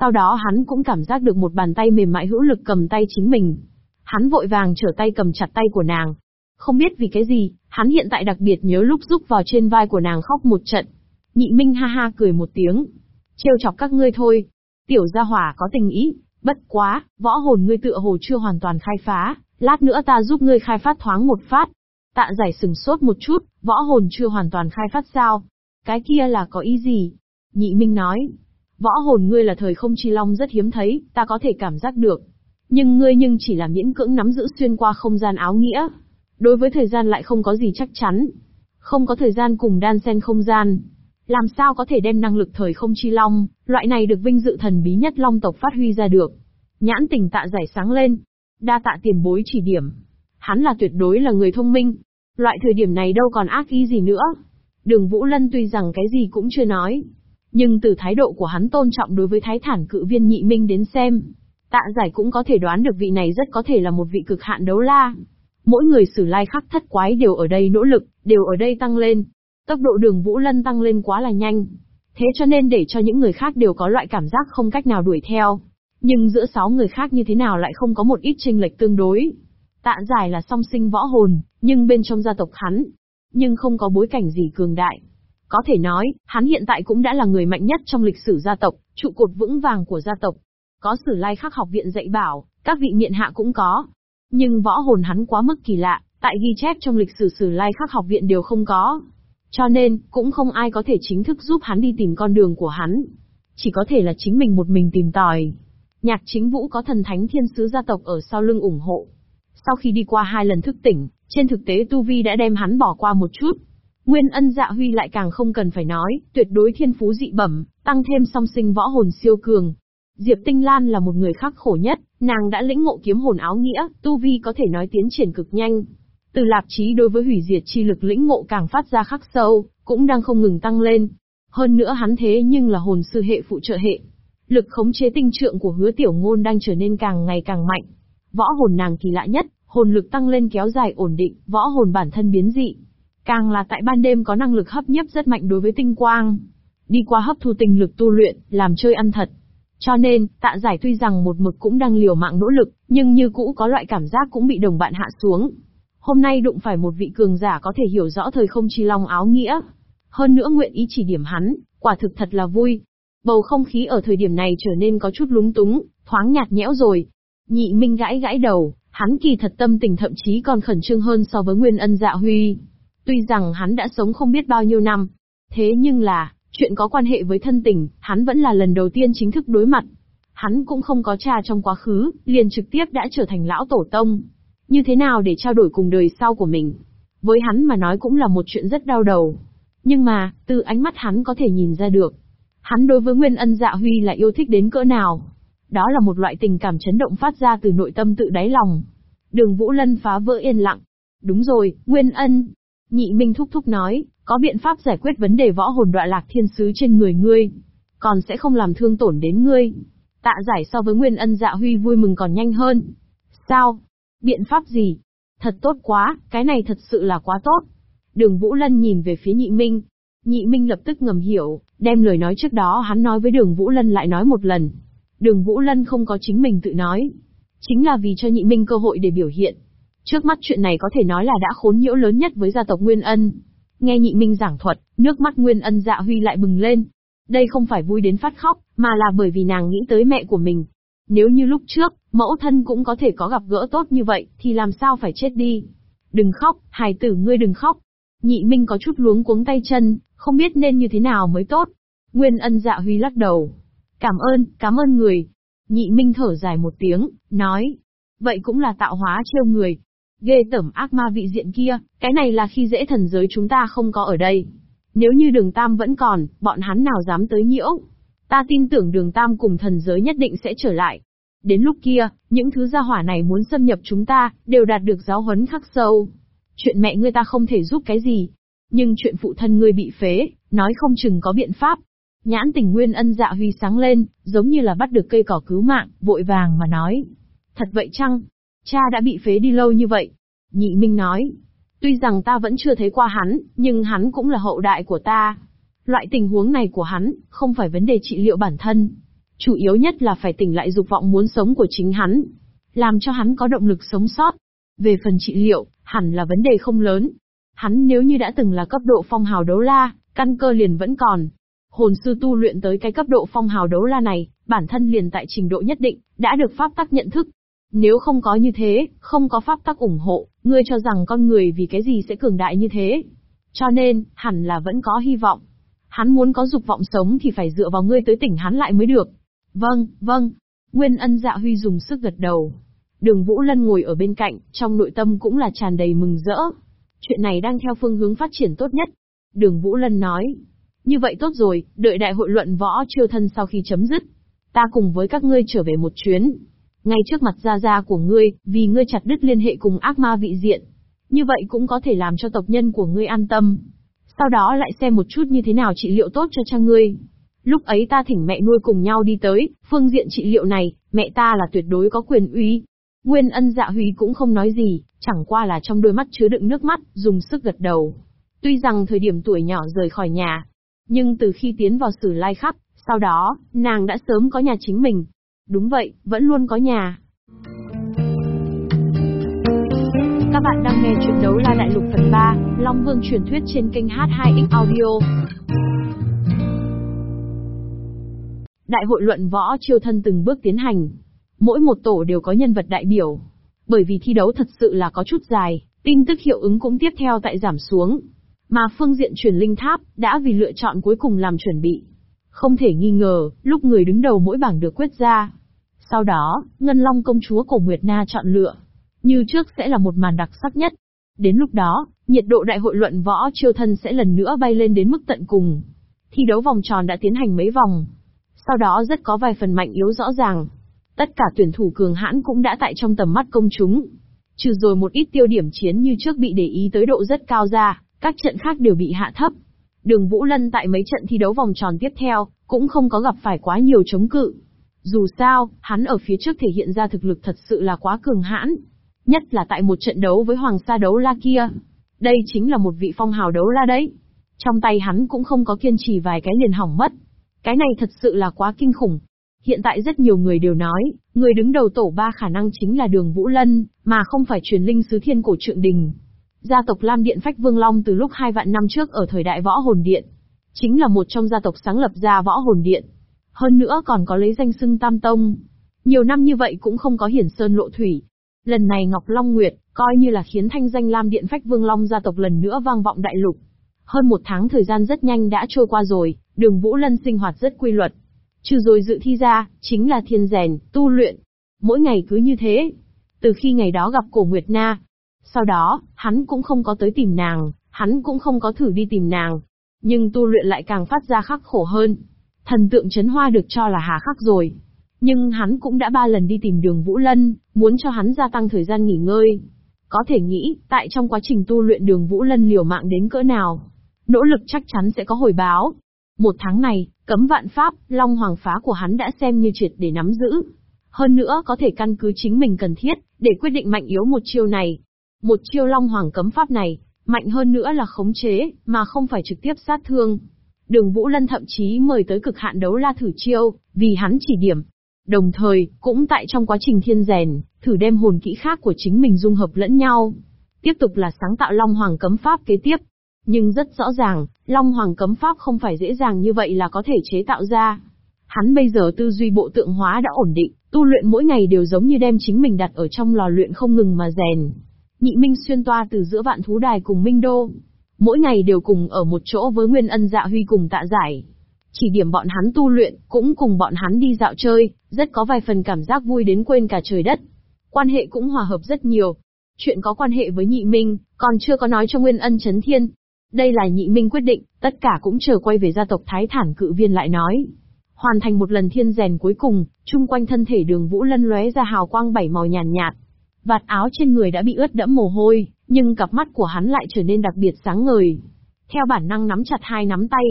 Sau đó hắn cũng cảm giác được một bàn tay mềm mại hữu lực cầm tay chính mình. Hắn vội vàng trở tay cầm chặt tay của nàng. Không biết vì cái gì, hắn hiện tại đặc biệt nhớ lúc rúc vào trên vai của nàng khóc một trận. Nhị Minh ha ha cười một tiếng. Trêu chọc các ngươi thôi. Tiểu gia hỏa có tình ý, Bất quá, võ hồn ngươi tựa hồ chưa hoàn toàn khai phá, lát nữa ta giúp ngươi khai phát thoáng một phát. Tạ giải sừng sốt một chút, võ hồn chưa hoàn toàn khai phát sao? Cái kia là có ý gì? Nhị Minh nói, võ hồn ngươi là thời không chi long rất hiếm thấy, ta có thể cảm giác được. Nhưng ngươi nhưng chỉ là miễn cưỡng nắm giữ xuyên qua không gian áo nghĩa. Đối với thời gian lại không có gì chắc chắn. Không có thời gian cùng đan sen không gian. Làm sao có thể đem năng lực thời không chi long, loại này được vinh dự thần bí nhất long tộc phát huy ra được. Nhãn tình tạ giải sáng lên. Đa tạ tiền bối chỉ điểm. Hắn là tuyệt đối là người thông minh. Loại thời điểm này đâu còn ác ý gì nữa. Đường Vũ Lân tuy rằng cái gì cũng chưa nói, nhưng từ thái độ của hắn tôn trọng đối với thái thản cự viên nhị minh đến xem, tạ giải cũng có thể đoán được vị này rất có thể là một vị cực hạn đấu la. Mỗi người sử lai khắc thất quái đều ở đây nỗ lực, đều ở đây tăng lên. Tốc độ đường Vũ Lân tăng lên quá là nhanh. Thế cho nên để cho những người khác đều có loại cảm giác không cách nào đuổi theo. Nhưng giữa sáu người khác như thế nào lại không có một ít tranh lệch tương đối. Tạ giải là song sinh võ hồn, nhưng bên trong gia tộc hắn, nhưng không có bối cảnh gì cường đại. Có thể nói, hắn hiện tại cũng đã là người mạnh nhất trong lịch sử gia tộc, trụ cột vững vàng của gia tộc. Có sử lai khắc học viện dạy bảo, các vị miện hạ cũng có. Nhưng võ hồn hắn quá mức kỳ lạ, tại ghi chép trong lịch sử sử lai khắc học viện đều không có. Cho nên, cũng không ai có thể chính thức giúp hắn đi tìm con đường của hắn. Chỉ có thể là chính mình một mình tìm tòi. Nhạc chính vũ có thần thánh thiên sứ gia tộc ở sau lưng ủng hộ. Sau khi đi qua hai lần thức tỉnh, trên thực tế Tu Vi đã đem hắn bỏ qua một chút. Nguyên ân dạ huy lại càng không cần phải nói, tuyệt đối thiên phú dị bẩm, tăng thêm song sinh võ hồn siêu cường. Diệp Tinh Lan là một người khắc khổ nhất, nàng đã lĩnh ngộ kiếm hồn áo nghĩa, Tu Vi có thể nói tiến triển cực nhanh. Từ lạp chí đối với hủy diệt chi lực lĩnh ngộ càng phát ra khắc sâu, cũng đang không ngừng tăng lên. Hơn nữa hắn thế nhưng là hồn sư hệ phụ trợ hệ. Lực khống chế tinh trượng của hứa tiểu ngôn đang trở nên càng ngày càng mạnh. Võ hồn nàng kỳ lạ nhất, hồn lực tăng lên kéo dài ổn định, võ hồn bản thân biến dị. Càng là tại ban đêm có năng lực hấp nhấp rất mạnh đối với tinh quang. Đi qua hấp thu tinh lực tu luyện, làm chơi ăn thật. Cho nên, tạ giải tuy rằng một mực cũng đang liều mạng nỗ lực, nhưng như cũ có loại cảm giác cũng bị đồng bạn hạ xuống. Hôm nay đụng phải một vị cường giả có thể hiểu rõ thời không chi long áo nghĩa. Hơn nữa nguyện ý chỉ điểm hắn, quả thực thật là vui. Bầu không khí ở thời điểm này trở nên có chút lúng túng, thoáng nhạt nhẽo rồi. Nhị Minh gãi gãi đầu, Hắn kỳ thật tâm tình thậm chí còn khẩn trương hơn so với Nguyên Ân Dạ Huy. Tuy rằng hắn đã sống không biết bao nhiêu năm, thế nhưng là, chuyện có quan hệ với thân tình, hắn vẫn là lần đầu tiên chính thức đối mặt. Hắn cũng không có cha trong quá khứ, liền trực tiếp đã trở thành lão tổ tông. Như thế nào để trao đổi cùng đời sau của mình? Với hắn mà nói cũng là một chuyện rất đau đầu. Nhưng mà, từ ánh mắt hắn có thể nhìn ra được. Hắn đối với Nguyên Ân Dạ Huy là yêu thích đến cỡ nào. Đó là một loại tình cảm chấn động phát ra từ nội tâm tự đáy lòng. Đường Vũ Lân phá vỡ yên lặng. Đúng rồi, Nguyên Ân. Nhị Minh thúc thúc nói, có biện pháp giải quyết vấn đề võ hồn đọa lạc thiên sứ trên người ngươi. Còn sẽ không làm thương tổn đến ngươi. Tạ giải so với Nguyên Ân dạ huy vui mừng còn nhanh hơn. Sao? Biện pháp gì? Thật tốt quá, cái này thật sự là quá tốt. Đường Vũ Lân nhìn về phía nhị Minh. Nhị Minh lập tức ngầm hiểu, đem lời nói trước đó hắn nói với đường Vũ Lân lại nói một lần. Đường Vũ Lân không có chính mình tự nói. Chính là vì cho nhị minh cơ hội để biểu hiện. Trước mắt chuyện này có thể nói là đã khốn nhiễu lớn nhất với gia tộc Nguyên Ân. Nghe nhị minh giảng thuật, nước mắt Nguyên Ân dạ huy lại bừng lên. Đây không phải vui đến phát khóc, mà là bởi vì nàng nghĩ tới mẹ của mình. Nếu như lúc trước, mẫu thân cũng có thể có gặp gỡ tốt như vậy, thì làm sao phải chết đi. Đừng khóc, hài tử ngươi đừng khóc. Nhị minh có chút luống cuống tay chân, không biết nên như thế nào mới tốt. Nguyên ân dạ huy lắc đầu, Cảm ơn, cảm ơn người. Nhị Minh thở dài một tiếng, nói. Vậy cũng là tạo hóa trêu người. Ghê tẩm ác ma vị diện kia, cái này là khi dễ thần giới chúng ta không có ở đây. Nếu như đường Tam vẫn còn, bọn hắn nào dám tới nhiễu. Ta tin tưởng đường Tam cùng thần giới nhất định sẽ trở lại. Đến lúc kia, những thứ gia hỏa này muốn xâm nhập chúng ta, đều đạt được giáo huấn khắc sâu. Chuyện mẹ ngươi ta không thể giúp cái gì. Nhưng chuyện phụ thân ngươi bị phế, nói không chừng có biện pháp. Nhãn tình nguyên ân dạ huy sáng lên, giống như là bắt được cây cỏ cứu mạng, vội vàng mà nói. Thật vậy chăng? Cha đã bị phế đi lâu như vậy. Nhị Minh nói. Tuy rằng ta vẫn chưa thấy qua hắn, nhưng hắn cũng là hậu đại của ta. Loại tình huống này của hắn, không phải vấn đề trị liệu bản thân. Chủ yếu nhất là phải tỉnh lại dục vọng muốn sống của chính hắn. Làm cho hắn có động lực sống sót. Về phần trị liệu, hẳn là vấn đề không lớn. Hắn nếu như đã từng là cấp độ phong hào đấu la, căn cơ liền vẫn còn, Hồn sư tu luyện tới cái cấp độ phong hào đấu la này, bản thân liền tại trình độ nhất định, đã được pháp tắc nhận thức. Nếu không có như thế, không có pháp tắc ủng hộ, ngươi cho rằng con người vì cái gì sẽ cường đại như thế. Cho nên, hẳn là vẫn có hy vọng. Hắn muốn có dục vọng sống thì phải dựa vào ngươi tới tỉnh hắn lại mới được. Vâng, vâng. Nguyên ân dạ huy dùng sức gật đầu. Đường Vũ Lân ngồi ở bên cạnh, trong nội tâm cũng là tràn đầy mừng rỡ. Chuyện này đang theo phương hướng phát triển tốt nhất. Đường Vũ Lân nói. Như vậy tốt rồi, đợi đại hội luận võ chiêu thân sau khi chấm dứt. Ta cùng với các ngươi trở về một chuyến. Ngay trước mặt gia gia của ngươi, vì ngươi chặt đứt liên hệ cùng ác ma vị diện. Như vậy cũng có thể làm cho tộc nhân của ngươi an tâm. Sau đó lại xem một chút như thế nào trị liệu tốt cho cha ngươi. Lúc ấy ta thỉnh mẹ nuôi cùng nhau đi tới, phương diện trị liệu này, mẹ ta là tuyệt đối có quyền uy. Nguyên ân dạ huy cũng không nói gì, chẳng qua là trong đôi mắt chứa đựng nước mắt, dùng sức gật đầu. Tuy rằng thời điểm tuổi nhỏ rời khỏi nhà, nhưng từ khi tiến vào sử lai khắp, sau đó, nàng đã sớm có nhà chính mình. Đúng vậy, vẫn luôn có nhà. Các bạn đang nghe chuyện đấu la đại lục phần 3, Long Vương truyền thuyết trên kênh H2X Audio. Đại hội luận võ chiêu thân từng bước tiến hành. Mỗi một tổ đều có nhân vật đại biểu. Bởi vì thi đấu thật sự là có chút dài, tin tức hiệu ứng cũng tiếp theo tại giảm xuống. Mà phương diện truyền linh tháp, đã vì lựa chọn cuối cùng làm chuẩn bị. Không thể nghi ngờ, lúc người đứng đầu mỗi bảng được quyết ra. Sau đó, Ngân Long công chúa cổ Nguyệt Na chọn lựa. Như trước sẽ là một màn đặc sắc nhất. Đến lúc đó, nhiệt độ đại hội luận võ chiêu thân sẽ lần nữa bay lên đến mức tận cùng. Thi đấu vòng tròn đã tiến hành mấy vòng, sau đó rất có vài phần mạnh yếu rõ ràng. Tất cả tuyển thủ cường hãn cũng đã tại trong tầm mắt công chúng. Trừ rồi một ít tiêu điểm chiến như trước bị để ý tới độ rất cao ra, các trận khác đều bị hạ thấp. Đường Vũ Lân tại mấy trận thi đấu vòng tròn tiếp theo, cũng không có gặp phải quá nhiều chống cự. Dù sao, hắn ở phía trước thể hiện ra thực lực thật sự là quá cường hãn. Nhất là tại một trận đấu với Hoàng Sa đấu la kia. Đây chính là một vị phong hào đấu la đấy. Trong tay hắn cũng không có kiên trì vài cái liền hỏng mất. Cái này thật sự là quá kinh khủng. Hiện tại rất nhiều người đều nói, người đứng đầu tổ ba khả năng chính là đường Vũ Lân, mà không phải truyền linh sứ thiên cổ trượng đình. Gia tộc Lam Điện Phách Vương Long từ lúc hai vạn năm trước ở thời đại võ hồn điện. Chính là một trong gia tộc sáng lập ra võ hồn điện. Hơn nữa còn có lấy danh xưng Tam Tông. Nhiều năm như vậy cũng không có hiển sơn lộ thủy. Lần này Ngọc Long Nguyệt, coi như là khiến thanh danh Lam Điện Phách Vương Long gia tộc lần nữa vang vọng đại lục. Hơn một tháng thời gian rất nhanh đã trôi qua rồi, đường Vũ Lân sinh hoạt rất quy luật. Trừ rồi dự thi ra, chính là thiên rèn, tu luyện. Mỗi ngày cứ như thế. Từ khi ngày đó gặp cổ Nguyệt Na. Sau đó, hắn cũng không có tới tìm nàng, hắn cũng không có thử đi tìm nàng. Nhưng tu luyện lại càng phát ra khắc khổ hơn. Thần tượng chấn hoa được cho là hà khắc rồi. Nhưng hắn cũng đã ba lần đi tìm đường Vũ Lân, muốn cho hắn gia tăng thời gian nghỉ ngơi. Có thể nghĩ, tại trong quá trình tu luyện đường Vũ Lân liều mạng đến cỡ nào. Nỗ lực chắc chắn sẽ có hồi báo. Một tháng này, cấm vạn pháp, Long Hoàng phá của hắn đã xem như triệt để nắm giữ. Hơn nữa có thể căn cứ chính mình cần thiết, để quyết định mạnh yếu một chiêu này. Một chiêu Long Hoàng cấm pháp này, mạnh hơn nữa là khống chế, mà không phải trực tiếp sát thương. Đường Vũ Lân thậm chí mời tới cực hạn đấu la thử chiêu, vì hắn chỉ điểm. Đồng thời, cũng tại trong quá trình thiên rèn, thử đem hồn kỹ khác của chính mình dung hợp lẫn nhau. Tiếp tục là sáng tạo Long Hoàng cấm pháp kế tiếp, nhưng rất rõ ràng, Long Hoàng cấm pháp không phải dễ dàng như vậy là có thể chế tạo ra. Hắn bây giờ tư duy bộ tượng hóa đã ổn định, tu luyện mỗi ngày đều giống như đem chính mình đặt ở trong lò luyện không ngừng mà rèn. Nhị Minh xuyên toa từ giữa vạn thú đài cùng Minh Đô. Mỗi ngày đều cùng ở một chỗ với Nguyên Ân Dạ Huy cùng tạ giải. Chỉ điểm bọn hắn tu luyện, cũng cùng bọn hắn đi dạo chơi, rất có vài phần cảm giác vui đến quên cả trời đất. Quan hệ cũng hòa hợp rất nhiều. Chuyện có quan hệ với nhị minh, còn chưa có nói cho Nguyên Ân Chấn Thiên, đây là nhị minh quyết định, tất cả cũng chờ quay về gia tộc Thái Thản cự viên lại nói. Hoàn thành một lần thiên rèn cuối cùng, chung quanh thân thể đường Vũ Lân lóe ra hào quang bảy màu nhàn nhạt, Vạt áo trên người đã bị ướt đẫm mồ hôi, nhưng cặp mắt của hắn lại trở nên đặc biệt sáng ngời. Theo bản năng nắm chặt hai nắm tay.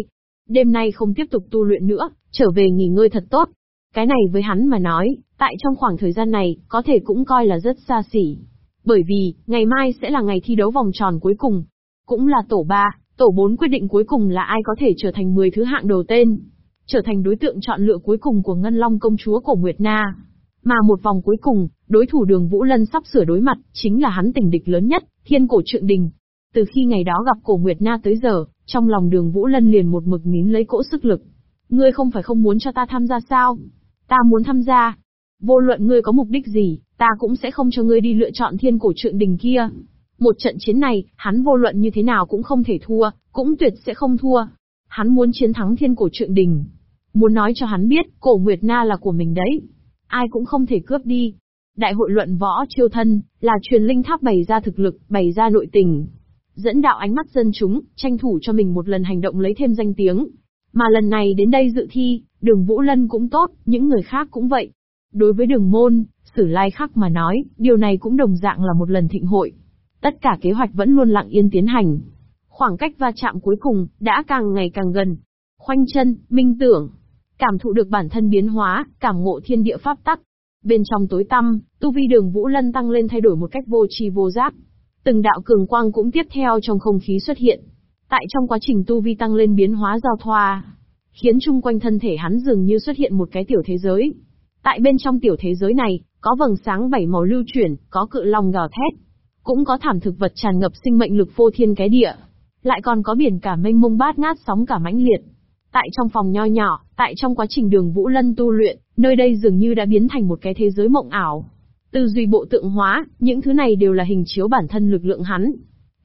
Đêm nay không tiếp tục tu luyện nữa, trở về nghỉ ngơi thật tốt. Cái này với hắn mà nói, tại trong khoảng thời gian này, có thể cũng coi là rất xa xỉ. Bởi vì, ngày mai sẽ là ngày thi đấu vòng tròn cuối cùng, cũng là tổ 3, tổ 4 quyết định cuối cùng là ai có thể trở thành 10 thứ hạng đầu tên. Trở thành đối tượng chọn lựa cuối cùng của Ngân Long công chúa cổ Nguyệt Na. Mà một vòng cuối cùng, đối thủ đường Vũ Lân sắp sửa đối mặt, chính là hắn tình địch lớn nhất, thiên cổ trượng đình. Từ khi ngày đó gặp cổ Nguyệt Na tới giờ, trong lòng đường Vũ Lân liền một mực nín lấy cỗ sức lực. Ngươi không phải không muốn cho ta tham gia sao? Ta muốn tham gia. Vô luận ngươi có mục đích gì, ta cũng sẽ không cho ngươi đi lựa chọn thiên cổ trượng đình kia. Một trận chiến này, hắn vô luận như thế nào cũng không thể thua, cũng tuyệt sẽ không thua. Hắn muốn chiến thắng thiên cổ trượng đình. Muốn nói cho hắn biết, cổ Nguyệt Na là của mình đấy. ai cũng không thể cướp đi. Đại hội luận võ chiêu thân, là truyền linh tháp bày ra thực lực, bày ra nội tình. Dẫn đạo ánh mắt dân chúng, tranh thủ cho mình một lần hành động lấy thêm danh tiếng. Mà lần này đến đây dự thi, đường Vũ Lân cũng tốt, những người khác cũng vậy. Đối với đường môn, sử lai khắc mà nói, điều này cũng đồng dạng là một lần thịnh hội. Tất cả kế hoạch vẫn luôn lặng yên tiến hành. Khoảng cách va chạm cuối cùng, đã càng ngày càng gần. Khoanh chân, minh tưởng. Cảm thụ được bản thân biến hóa, cảm ngộ thiên địa pháp tắc. Bên trong tối tăm, tu vi đường Vũ Lân tăng lên thay đổi một cách vô tri vô giác. Từng đạo cường quang cũng tiếp theo trong không khí xuất hiện. Tại trong quá trình tu vi tăng lên biến hóa giao thoa, khiến chung quanh thân thể hắn dường như xuất hiện một cái tiểu thế giới. Tại bên trong tiểu thế giới này, có vầng sáng bảy màu lưu chuyển, có cự long gào thét, cũng có thảm thực vật tràn ngập sinh mệnh lực phô thiên cái địa, lại còn có biển cả mênh mông bát ngát sóng cả mãnh liệt. Tại trong phòng nho nhỏ, tại trong quá trình đường Vũ Lân tu luyện, nơi đây dường như đã biến thành một cái thế giới mộng ảo. Tư duy bộ tượng hóa, những thứ này đều là hình chiếu bản thân lực lượng hắn.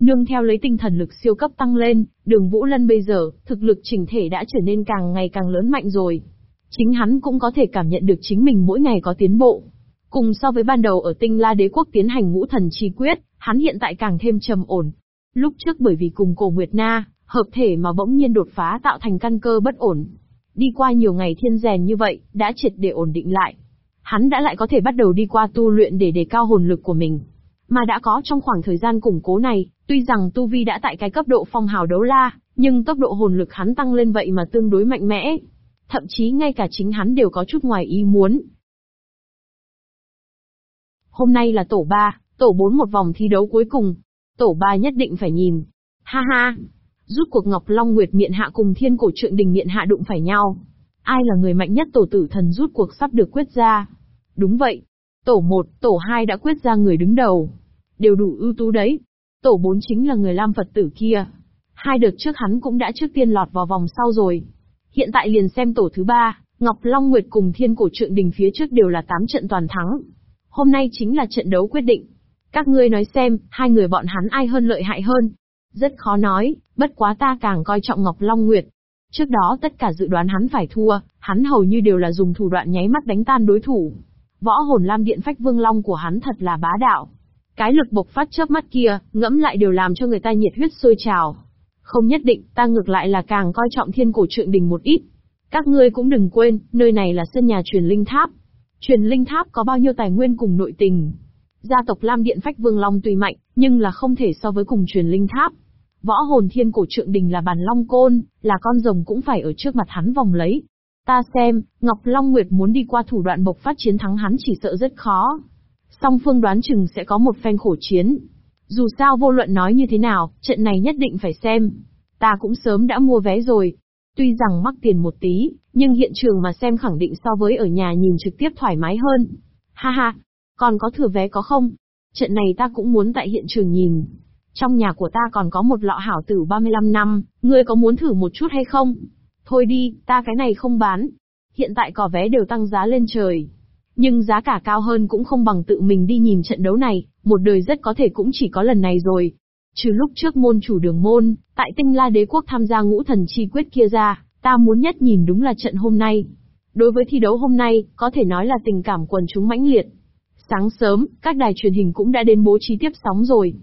Nương theo lấy tinh thần lực siêu cấp tăng lên, đường Vũ Lân bây giờ, thực lực chỉnh thể đã trở nên càng ngày càng lớn mạnh rồi. Chính hắn cũng có thể cảm nhận được chính mình mỗi ngày có tiến bộ. Cùng so với ban đầu ở tinh la đế quốc tiến hành ngũ thần chi quyết, hắn hiện tại càng thêm trầm ổn. Lúc trước bởi vì cùng cổ Nguyệt Na, hợp thể mà bỗng nhiên đột phá tạo thành căn cơ bất ổn. Đi qua nhiều ngày thiên rèn như vậy, đã triệt để ổn định lại. Hắn đã lại có thể bắt đầu đi qua tu luyện để đề cao hồn lực của mình. Mà đã có trong khoảng thời gian củng cố này, tuy rằng tu vi đã tại cái cấp độ phong hào đấu la, nhưng tốc độ hồn lực hắn tăng lên vậy mà tương đối mạnh mẽ. Thậm chí ngay cả chính hắn đều có chút ngoài ý muốn. Hôm nay là tổ 3, tổ 4 một vòng thi đấu cuối cùng. Tổ 3 nhất định phải nhìn. Ha ha, rút cuộc Ngọc Long Nguyệt miện hạ cùng thiên cổ trượng đình miện hạ đụng phải nhau. Ai là người mạnh nhất tổ tử thần rút cuộc sắp được quyết ra. Đúng vậy. Tổ 1, tổ 2 đã quyết ra người đứng đầu. Đều đủ ưu tú đấy. Tổ 4 chính là người Lam Phật tử kia. Hai đợt trước hắn cũng đã trước tiên lọt vào vòng sau rồi. Hiện tại liền xem tổ thứ ba, Ngọc Long Nguyệt cùng thiên cổ trượng đình phía trước đều là 8 trận toàn thắng. Hôm nay chính là trận đấu quyết định. Các ngươi nói xem, hai người bọn hắn ai hơn lợi hại hơn. Rất khó nói, bất quá ta càng coi trọng Ngọc Long Nguyệt. Trước đó tất cả dự đoán hắn phải thua, hắn hầu như đều là dùng thủ đoạn nháy mắt đánh tan đối thủ. Võ hồn lam điện phách vương long của hắn thật là bá đạo. Cái lực bộc phát chớp mắt kia, ngẫm lại đều làm cho người ta nhiệt huyết sôi trào. Không nhất định, ta ngược lại là càng coi trọng thiên cổ trượng đình một ít. Các ngươi cũng đừng quên, nơi này là sân nhà truyền linh tháp. Truyền linh tháp có bao nhiêu tài nguyên cùng nội tình. Gia tộc Lam Điện Phách Vương Long tuy mạnh, nhưng là không thể so với cùng truyền linh tháp. Võ hồn thiên cổ trượng đình là bàn long côn, là con rồng cũng phải ở trước mặt hắn vòng lấy. Ta xem, Ngọc Long Nguyệt muốn đi qua thủ đoạn bộc phát chiến thắng hắn chỉ sợ rất khó. Song phương đoán chừng sẽ có một phen khổ chiến. Dù sao vô luận nói như thế nào, trận này nhất định phải xem. Ta cũng sớm đã mua vé rồi. Tuy rằng mắc tiền một tí, nhưng hiện trường mà xem khẳng định so với ở nhà nhìn trực tiếp thoải mái hơn. Ha ha, còn có thừa vé có không? Trận này ta cũng muốn tại hiện trường nhìn. Trong nhà của ta còn có một lọ hảo tử 35 năm, ngươi có muốn thử một chút hay không? Thôi đi, ta cái này không bán. Hiện tại cỏ vé đều tăng giá lên trời. Nhưng giá cả cao hơn cũng không bằng tự mình đi nhìn trận đấu này, một đời rất có thể cũng chỉ có lần này rồi. Trừ lúc trước môn chủ đường môn, tại tinh la đế quốc tham gia ngũ thần chi quyết kia ra, ta muốn nhất nhìn đúng là trận hôm nay. Đối với thi đấu hôm nay, có thể nói là tình cảm quần chúng mãnh liệt. Sáng sớm, các đài truyền hình cũng đã đến bố trí tiếp sóng rồi.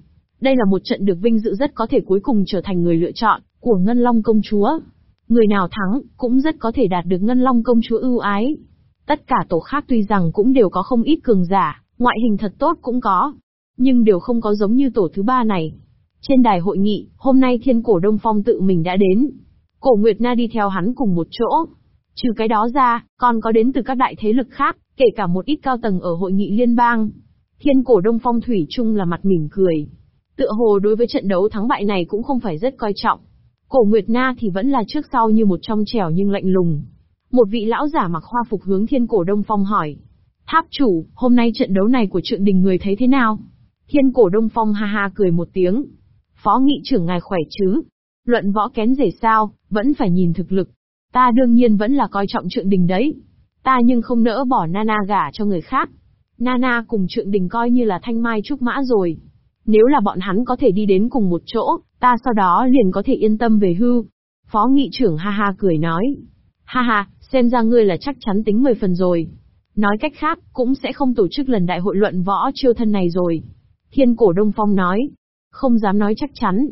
Đây là một trận được vinh dự rất có thể cuối cùng trở thành người lựa chọn của Ngân Long công chúa. Người nào thắng, cũng rất có thể đạt được Ngân Long công chúa ưu ái. Tất cả tổ khác tuy rằng cũng đều có không ít cường giả, ngoại hình thật tốt cũng có, nhưng đều không có giống như tổ thứ ba này. Trên đài hội nghị, hôm nay thiên cổ Đông Phong tự mình đã đến. Cổ Nguyệt Na đi theo hắn cùng một chỗ. Trừ cái đó ra, còn có đến từ các đại thế lực khác, kể cả một ít cao tầng ở hội nghị liên bang. Thiên cổ Đông Phong Thủy chung là mặt mỉm cười. Tựa hồ đối với trận đấu thắng bại này cũng không phải rất coi trọng. Cổ Nguyệt Na thì vẫn là trước sau như một trong trẻo nhưng lạnh lùng. Một vị lão giả mặc hoa phục hướng thiên cổ Đông Phong hỏi. Tháp chủ, hôm nay trận đấu này của trượng đình người thấy thế nào? Thiên cổ Đông Phong ha ha cười một tiếng. Phó nghị trưởng ngài khỏe chứ? Luận võ kén rể sao, vẫn phải nhìn thực lực. Ta đương nhiên vẫn là coi trọng trượng đình đấy. Ta nhưng không nỡ bỏ Nana gả cho người khác. Nana cùng trượng đình coi như là thanh mai trúc mã rồi. Nếu là bọn hắn có thể đi đến cùng một chỗ, ta sau đó liền có thể yên tâm về hưu. Phó nghị trưởng ha ha cười nói. Ha ha, xem ra ngươi là chắc chắn tính 10 phần rồi. Nói cách khác, cũng sẽ không tổ chức lần đại hội luận võ chiêu thân này rồi. Thiên cổ Đông Phong nói. Không dám nói chắc chắn.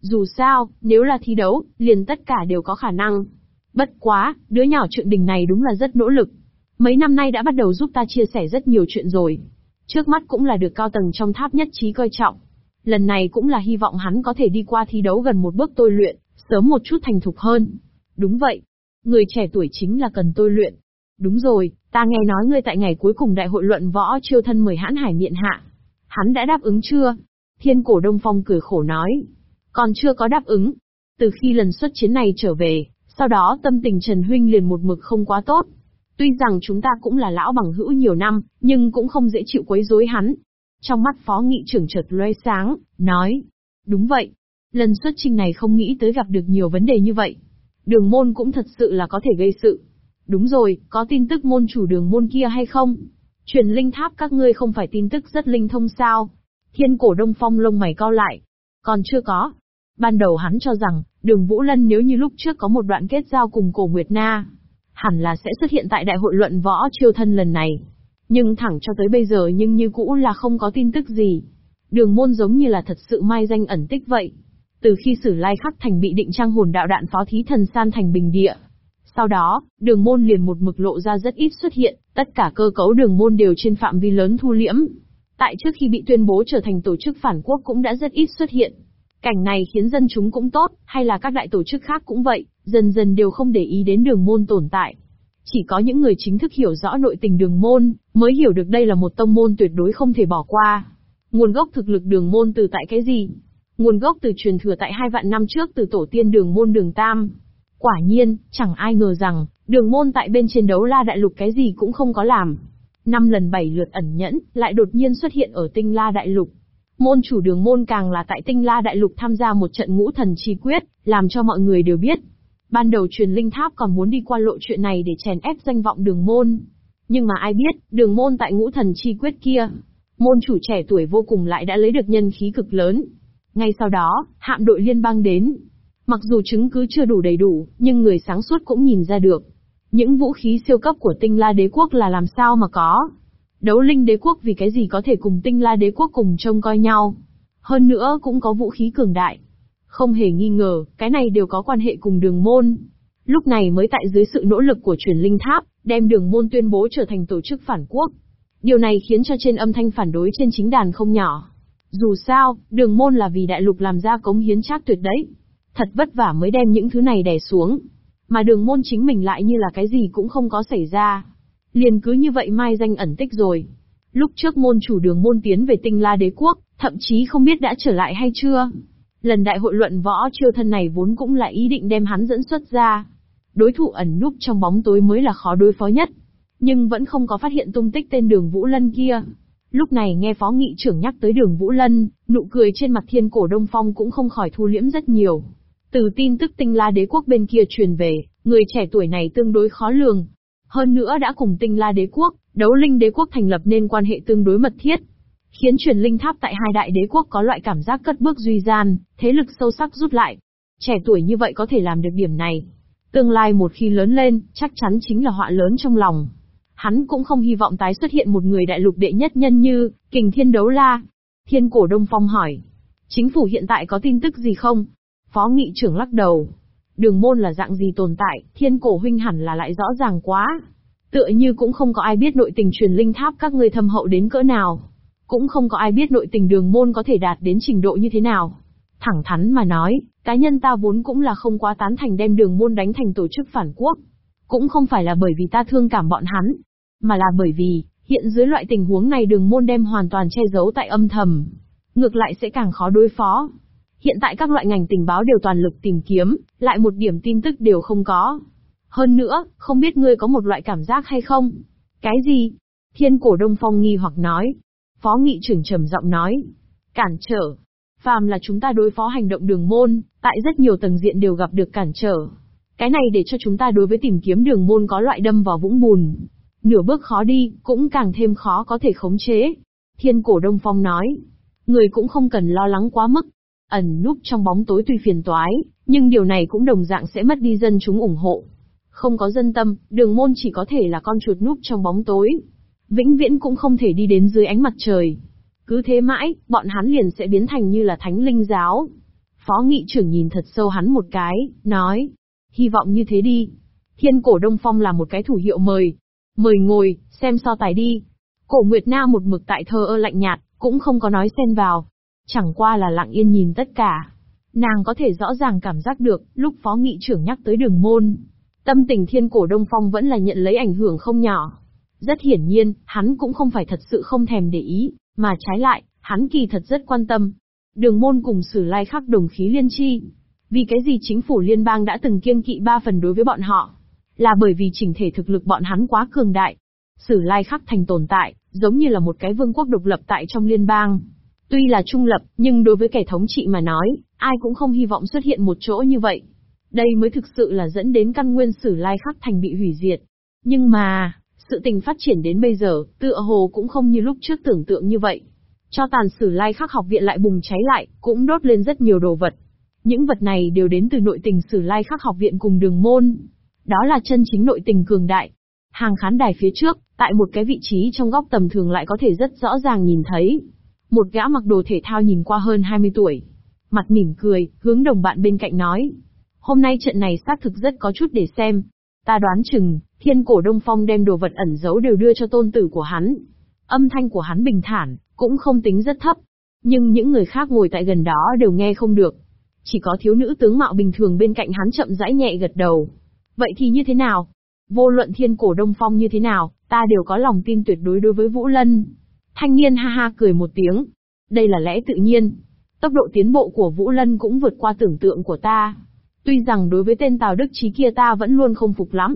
Dù sao, nếu là thi đấu, liền tất cả đều có khả năng. Bất quá, đứa nhỏ trượng đình này đúng là rất nỗ lực. Mấy năm nay đã bắt đầu giúp ta chia sẻ rất nhiều chuyện rồi. Trước mắt cũng là được cao tầng trong tháp nhất trí coi trọng. Lần này cũng là hy vọng hắn có thể đi qua thi đấu gần một bước tôi luyện, sớm một chút thành thục hơn. Đúng vậy. Người trẻ tuổi chính là cần tôi luyện. Đúng rồi, ta nghe nói ngươi tại ngày cuối cùng đại hội luận võ chiêu thân mời hãn hải miện hạ. Hắn đã đáp ứng chưa? Thiên cổ Đông Phong cười khổ nói. Còn chưa có đáp ứng. Từ khi lần xuất chiến này trở về, sau đó tâm tình Trần Huynh liền một mực không quá tốt. Tuy rằng chúng ta cũng là lão bằng hữu nhiều năm, nhưng cũng không dễ chịu quấy rối hắn. Trong mắt phó nghị trưởng chợt loe sáng, nói. Đúng vậy. Lần xuất trình này không nghĩ tới gặp được nhiều vấn đề như vậy. Đường môn cũng thật sự là có thể gây sự. Đúng rồi, có tin tức môn chủ đường môn kia hay không? Truyền linh tháp các ngươi không phải tin tức rất linh thông sao? Thiên cổ đông phong lông mày cao lại. Còn chưa có. Ban đầu hắn cho rằng, đường Vũ Lân nếu như lúc trước có một đoạn kết giao cùng cổ Nguyệt Na, hẳn là sẽ xuất hiện tại đại hội luận võ triều thân lần này. Nhưng thẳng cho tới bây giờ nhưng như cũ là không có tin tức gì. Đường môn giống như là thật sự mai danh ẩn tích vậy. Từ khi sử lai khắc thành bị định trang hồn đạo đạn phó thí thần san thành bình địa. Sau đó, đường môn liền một mực lộ ra rất ít xuất hiện, tất cả cơ cấu đường môn đều trên phạm vi lớn thu liễm. Tại trước khi bị tuyên bố trở thành tổ chức phản quốc cũng đã rất ít xuất hiện. Cảnh này khiến dân chúng cũng tốt, hay là các đại tổ chức khác cũng vậy, dần dần đều không để ý đến đường môn tồn tại. Chỉ có những người chính thức hiểu rõ nội tình đường môn, mới hiểu được đây là một tông môn tuyệt đối không thể bỏ qua. Nguồn gốc thực lực đường môn từ tại cái gì? Nguồn gốc từ truyền thừa tại hai vạn năm trước từ tổ tiên đường môn đường Tam. Quả nhiên, chẳng ai ngờ rằng, đường môn tại bên trên đấu la đại lục cái gì cũng không có làm. Năm lần bảy lượt ẩn nhẫn, lại đột nhiên xuất hiện ở tinh la đại lục. Môn chủ đường môn càng là tại tinh la đại lục tham gia một trận ngũ thần chi quyết, làm cho mọi người đều biết. Ban đầu truyền linh tháp còn muốn đi qua lộ chuyện này để chèn ép danh vọng đường môn. Nhưng mà ai biết, đường môn tại ngũ thần chi quyết kia. Môn chủ trẻ tuổi vô cùng lại đã lấy được nhân khí cực lớn. Ngay sau đó, hạm đội liên bang đến. Mặc dù chứng cứ chưa đủ đầy đủ, nhưng người sáng suốt cũng nhìn ra được. Những vũ khí siêu cấp của tinh la đế quốc là làm sao mà có. Đấu linh đế quốc vì cái gì có thể cùng tinh la đế quốc cùng trông coi nhau. Hơn nữa cũng có vũ khí cường đại. Không hề nghi ngờ, cái này đều có quan hệ cùng đường môn. Lúc này mới tại dưới sự nỗ lực của truyền linh tháp, đem đường môn tuyên bố trở thành tổ chức phản quốc. Điều này khiến cho trên âm thanh phản đối trên chính đàn không nhỏ. Dù sao, đường môn là vì đại lục làm ra cống hiến chắc tuyệt đấy. Thật vất vả mới đem những thứ này đè xuống. Mà đường môn chính mình lại như là cái gì cũng không có xảy ra. Liền cứ như vậy mai danh ẩn tích rồi. Lúc trước môn chủ đường môn tiến về tinh la đế quốc, thậm chí không biết đã trở lại hay chưa. Lần đại hội luận võ chiêu thân này vốn cũng là ý định đem hắn dẫn xuất ra. Đối thủ ẩn núp trong bóng tối mới là khó đối phó nhất. Nhưng vẫn không có phát hiện tung tích tên đường Vũ Lân kia. Lúc này nghe phó nghị trưởng nhắc tới đường Vũ Lân, nụ cười trên mặt thiên cổ Đông Phong cũng không khỏi thu liễm rất nhiều. Từ tin tức tinh la đế quốc bên kia truyền về, người trẻ tuổi này tương đối khó lường, hơn nữa đã cùng tinh la đế quốc, đấu linh đế quốc thành lập nên quan hệ tương đối mật thiết. Khiến truyền linh tháp tại hai đại đế quốc có loại cảm giác cất bước duy gian, thế lực sâu sắc rút lại. Trẻ tuổi như vậy có thể làm được điểm này. Tương lai một khi lớn lên, chắc chắn chính là họa lớn trong lòng. Hắn cũng không hy vọng tái xuất hiện một người đại lục đệ nhất nhân như, kình thiên đấu la. Thiên cổ Đông Phong hỏi. Chính phủ hiện tại có tin tức gì không? Phó nghị trưởng lắc đầu. Đường môn là dạng gì tồn tại, thiên cổ huynh hẳn là lại rõ ràng quá. Tựa như cũng không có ai biết nội tình truyền linh tháp các ngươi thâm hậu đến cỡ nào. Cũng không có ai biết nội tình đường môn có thể đạt đến trình độ như thế nào. Thẳng thắn mà nói, cá nhân ta vốn cũng là không quá tán thành đem đường môn đánh thành tổ chức phản quốc. Cũng không phải là bởi vì ta thương cảm bọn hắn, mà là bởi vì, hiện dưới loại tình huống này đường môn đem hoàn toàn che giấu tại âm thầm. Ngược lại sẽ càng khó đối phó. Hiện tại các loại ngành tình báo đều toàn lực tìm kiếm, lại một điểm tin tức đều không có. Hơn nữa, không biết ngươi có một loại cảm giác hay không? Cái gì? Thiên cổ Đông Phong nghi hoặc nói. Phó nghị trưởng trầm giọng nói. Cản trở. Phàm là chúng ta đối phó hành động đường môn, tại rất nhiều tầng diện đều gặp được cản trở. Cái này để cho chúng ta đối với tìm kiếm đường môn có loại đâm vào vũng bùn. Nửa bước khó đi, cũng càng thêm khó có thể khống chế. Thiên cổ Đông Phong nói. Người cũng không cần lo lắng quá mức. Ẩn núp trong bóng tối tuy phiền toái, nhưng điều này cũng đồng dạng sẽ mất đi dân chúng ủng hộ. Không có dân tâm, đường môn chỉ có thể là con chuột núp trong bóng tối. Vĩnh viễn cũng không thể đi đến dưới ánh mặt trời. Cứ thế mãi, bọn hắn liền sẽ biến thành như là thánh linh giáo. Phó nghị trưởng nhìn thật sâu hắn một cái, nói. Hy vọng như thế đi. Thiên cổ Đông Phong là một cái thủ hiệu mời. Mời ngồi, xem so tài đi. Cổ Nguyệt Na một mực tại thơ ơ lạnh nhạt, cũng không có nói xen vào. Chẳng qua là lặng yên nhìn tất cả. Nàng có thể rõ ràng cảm giác được, lúc phó nghị trưởng nhắc tới đường môn. Tâm tình thiên cổ Đông Phong vẫn là nhận lấy ảnh hưởng không nhỏ. Rất hiển nhiên, hắn cũng không phải thật sự không thèm để ý, mà trái lại, hắn kỳ thật rất quan tâm. Đường môn cùng sử lai khắc đồng khí liên chi. Vì cái gì chính phủ liên bang đã từng kiêng kỵ ba phần đối với bọn họ? Là bởi vì chỉnh thể thực lực bọn hắn quá cường đại. Sử lai khắc thành tồn tại, giống như là một cái vương quốc độc lập tại trong liên bang. Tuy là trung lập, nhưng đối với kẻ thống trị mà nói, ai cũng không hy vọng xuất hiện một chỗ như vậy. Đây mới thực sự là dẫn đến căn nguyên sử lai khắc thành bị hủy diệt. Nhưng mà, sự tình phát triển đến bây giờ, tựa hồ cũng không như lúc trước tưởng tượng như vậy. Cho tàn sử lai khắc học viện lại bùng cháy lại, cũng đốt lên rất nhiều đồ vật. Những vật này đều đến từ nội tình sử lai khắc học viện cùng đường môn. Đó là chân chính nội tình cường đại. Hàng khán đài phía trước, tại một cái vị trí trong góc tầm thường lại có thể rất rõ ràng nhìn thấy. Một gã mặc đồ thể thao nhìn qua hơn 20 tuổi. Mặt mỉm cười, hướng đồng bạn bên cạnh nói. Hôm nay trận này xác thực rất có chút để xem. Ta đoán chừng, thiên cổ Đông Phong đem đồ vật ẩn giấu đều đưa cho tôn tử của hắn. Âm thanh của hắn bình thản, cũng không tính rất thấp. Nhưng những người khác ngồi tại gần đó đều nghe không được. Chỉ có thiếu nữ tướng mạo bình thường bên cạnh hắn chậm rãi nhẹ gật đầu. Vậy thì như thế nào? Vô luận thiên cổ Đông Phong như thế nào, ta đều có lòng tin tuyệt đối đối với Vũ Lân. Thanh niên ha ha cười một tiếng. Đây là lẽ tự nhiên. Tốc độ tiến bộ của Vũ Lân cũng vượt qua tưởng tượng của ta. Tuy rằng đối với tên Tào Đức Trí kia ta vẫn luôn không phục lắm.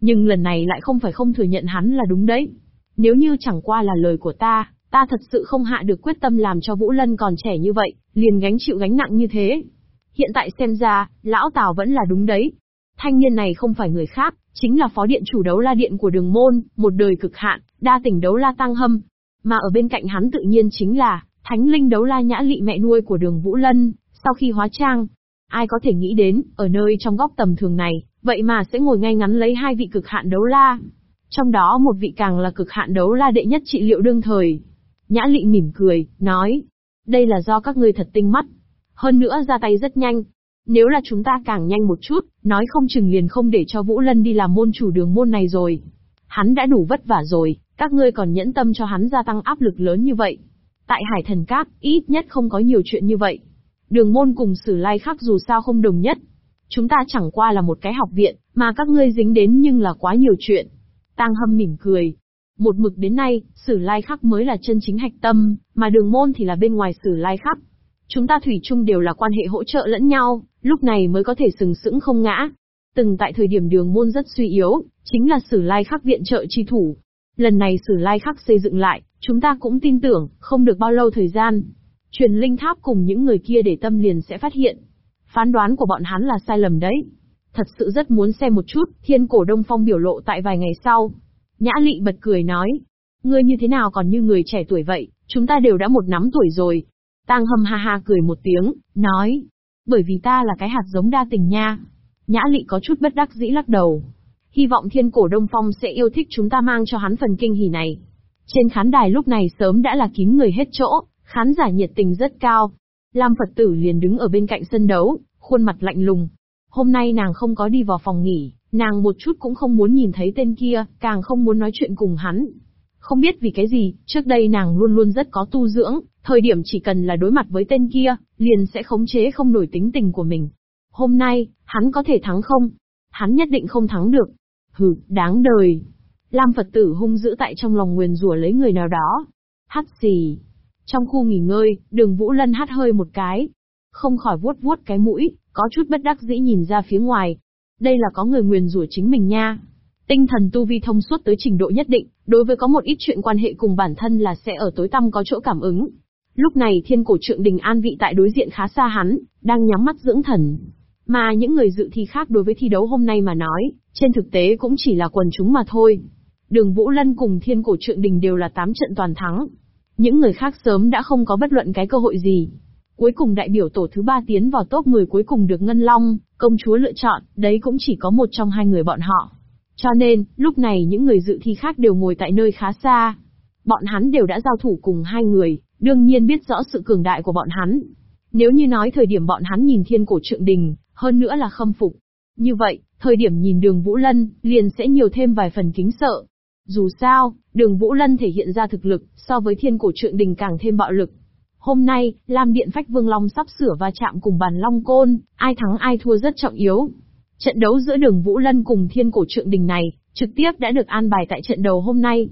Nhưng lần này lại không phải không thừa nhận hắn là đúng đấy. Nếu như chẳng qua là lời của ta, ta thật sự không hạ được quyết tâm làm cho Vũ Lân còn trẻ như vậy, liền gánh chịu gánh nặng như thế. Hiện tại xem ra, lão Tào vẫn là đúng đấy. Thanh niên này không phải người khác, chính là phó điện chủ đấu la điện của đường môn, một đời cực hạn, đa tỉnh đấu la tăng hâm. Mà ở bên cạnh hắn tự nhiên chính là, thánh linh đấu la nhã lị mẹ nuôi của đường Vũ Lân, sau khi hóa trang. Ai có thể nghĩ đến, ở nơi trong góc tầm thường này, vậy mà sẽ ngồi ngay ngắn lấy hai vị cực hạn đấu la. Trong đó một vị càng là cực hạn đấu la đệ nhất trị liệu đương thời. Nhã lị mỉm cười, nói, đây là do các ngươi thật tinh mắt. Hơn nữa ra tay rất nhanh, nếu là chúng ta càng nhanh một chút, nói không chừng liền không để cho Vũ Lân đi làm môn chủ đường môn này rồi. Hắn đã đủ vất vả rồi, các ngươi còn nhẫn tâm cho hắn gia tăng áp lực lớn như vậy. Tại Hải Thần Các, ít nhất không có nhiều chuyện như vậy. Đường môn cùng sử lai khắc dù sao không đồng nhất. Chúng ta chẳng qua là một cái học viện, mà các ngươi dính đến nhưng là quá nhiều chuyện. Tang hâm mỉm cười. Một mực đến nay, sử lai khắc mới là chân chính hạch tâm, mà đường môn thì là bên ngoài sử lai khắc. Chúng ta thủy chung đều là quan hệ hỗ trợ lẫn nhau, lúc này mới có thể sừng sững không ngã. Từng tại thời điểm đường môn rất suy yếu, chính là sử lai khắc viện trợ chi thủ. Lần này sử lai khắc xây dựng lại, chúng ta cũng tin tưởng, không được bao lâu thời gian. Truyền linh tháp cùng những người kia để tâm liền sẽ phát hiện. Phán đoán của bọn hắn là sai lầm đấy. Thật sự rất muốn xem một chút, thiên cổ đông phong biểu lộ tại vài ngày sau. Nhã lị bật cười nói. Ngươi như thế nào còn như người trẻ tuổi vậy, chúng ta đều đã một nắm tuổi rồi, Tang hâm ha ha cười một tiếng, nói. Bởi vì ta là cái hạt giống đa tình nha. Nhã lị có chút bất đắc dĩ lắc đầu. Hy vọng thiên cổ Đông Phong sẽ yêu thích chúng ta mang cho hắn phần kinh hỉ này. Trên khán đài lúc này sớm đã là kín người hết chỗ, khán giả nhiệt tình rất cao. Lam Phật tử liền đứng ở bên cạnh sân đấu, khuôn mặt lạnh lùng. Hôm nay nàng không có đi vào phòng nghỉ, nàng một chút cũng không muốn nhìn thấy tên kia, càng không muốn nói chuyện cùng hắn. Không biết vì cái gì, trước đây nàng luôn luôn rất có tu dưỡng, thời điểm chỉ cần là đối mặt với tên kia, liền sẽ khống chế không nổi tính tình của mình. Hôm nay, hắn có thể thắng không? Hắn nhất định không thắng được. Hừ, đáng đời. Lam Phật tử hung dữ tại trong lòng nguyền rủa lấy người nào đó. hát xì. Trong khu nghỉ ngơi, đường Vũ Lân hát hơi một cái. Không khỏi vuốt vuốt cái mũi, có chút bất đắc dĩ nhìn ra phía ngoài. Đây là có người nguyền rủa chính mình nha. Tinh thần tu vi thông suốt tới trình độ nhất định, đối với có một ít chuyện quan hệ cùng bản thân là sẽ ở tối tăm có chỗ cảm ứng. Lúc này thiên cổ trượng đình an vị tại đối diện khá xa hắn, đang nhắm mắt dưỡng thần. Mà những người dự thi khác đối với thi đấu hôm nay mà nói, trên thực tế cũng chỉ là quần chúng mà thôi. Đường Vũ Lân cùng thiên cổ trượng đình đều là 8 trận toàn thắng. Những người khác sớm đã không có bất luận cái cơ hội gì. Cuối cùng đại biểu tổ thứ ba tiến vào top 10 cuối cùng được Ngân Long, công chúa lựa chọn, đấy cũng chỉ có một trong hai người bọn họ. Cho nên, lúc này những người dự thi khác đều ngồi tại nơi khá xa. Bọn hắn đều đã giao thủ cùng hai người, đương nhiên biết rõ sự cường đại của bọn hắn. Nếu như nói thời điểm bọn hắn nhìn thiên cổ trượng đình, hơn nữa là khâm phục. Như vậy, thời điểm nhìn đường Vũ Lân, liền sẽ nhiều thêm vài phần kính sợ. Dù sao, đường Vũ Lân thể hiện ra thực lực, so với thiên cổ trượng đình càng thêm bạo lực. Hôm nay, Lam Điện Phách Vương Long sắp sửa va chạm cùng bàn Long Côn, ai thắng ai thua rất trọng yếu. Trận đấu giữa đường Vũ Lân cùng thiên cổ trượng đình này, trực tiếp đã được an bài tại trận đầu hôm nay.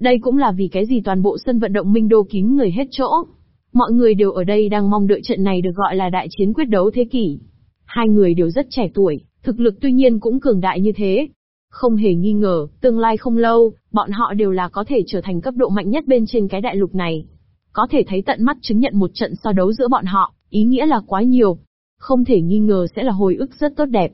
Đây cũng là vì cái gì toàn bộ sân vận động Minh Đô kín người hết chỗ. Mọi người đều ở đây đang mong đợi trận này được gọi là đại chiến quyết đấu thế kỷ. Hai người đều rất trẻ tuổi, thực lực tuy nhiên cũng cường đại như thế. Không hề nghi ngờ, tương lai không lâu, bọn họ đều là có thể trở thành cấp độ mạnh nhất bên trên cái đại lục này. Có thể thấy tận mắt chứng nhận một trận so đấu giữa bọn họ, ý nghĩa là quá nhiều. Không thể nghi ngờ sẽ là hồi ức rất tốt đẹp.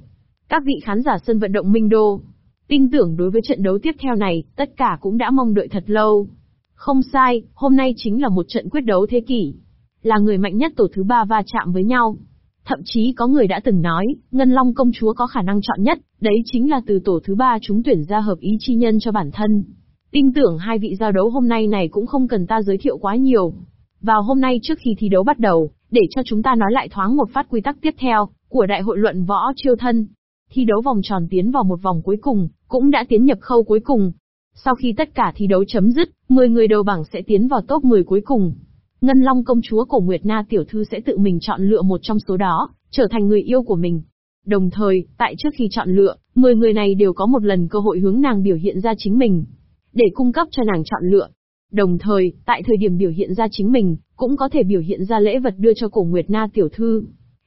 Các vị khán giả sân vận động Minh Đô, tin tưởng đối với trận đấu tiếp theo này, tất cả cũng đã mong đợi thật lâu. Không sai, hôm nay chính là một trận quyết đấu thế kỷ. Là người mạnh nhất tổ thứ ba va chạm với nhau. Thậm chí có người đã từng nói, Ngân Long công chúa có khả năng chọn nhất, đấy chính là từ tổ thứ ba chúng tuyển ra hợp ý chi nhân cho bản thân. Tin tưởng hai vị giao đấu hôm nay này cũng không cần ta giới thiệu quá nhiều. Vào hôm nay trước khi thi đấu bắt đầu, để cho chúng ta nói lại thoáng một phát quy tắc tiếp theo, của đại hội luận võ chiêu thân. Thi đấu vòng tròn tiến vào một vòng cuối cùng, cũng đã tiến nhập khâu cuối cùng. Sau khi tất cả thi đấu chấm dứt, 10 người đầu bảng sẽ tiến vào top 10 cuối cùng. Ngân Long công chúa cổ Nguyệt Na tiểu thư sẽ tự mình chọn lựa một trong số đó, trở thành người yêu của mình. Đồng thời, tại trước khi chọn lựa, 10 người này đều có một lần cơ hội hướng nàng biểu hiện ra chính mình, để cung cấp cho nàng chọn lựa. Đồng thời, tại thời điểm biểu hiện ra chính mình, cũng có thể biểu hiện ra lễ vật đưa cho cổ Nguyệt Na tiểu thư.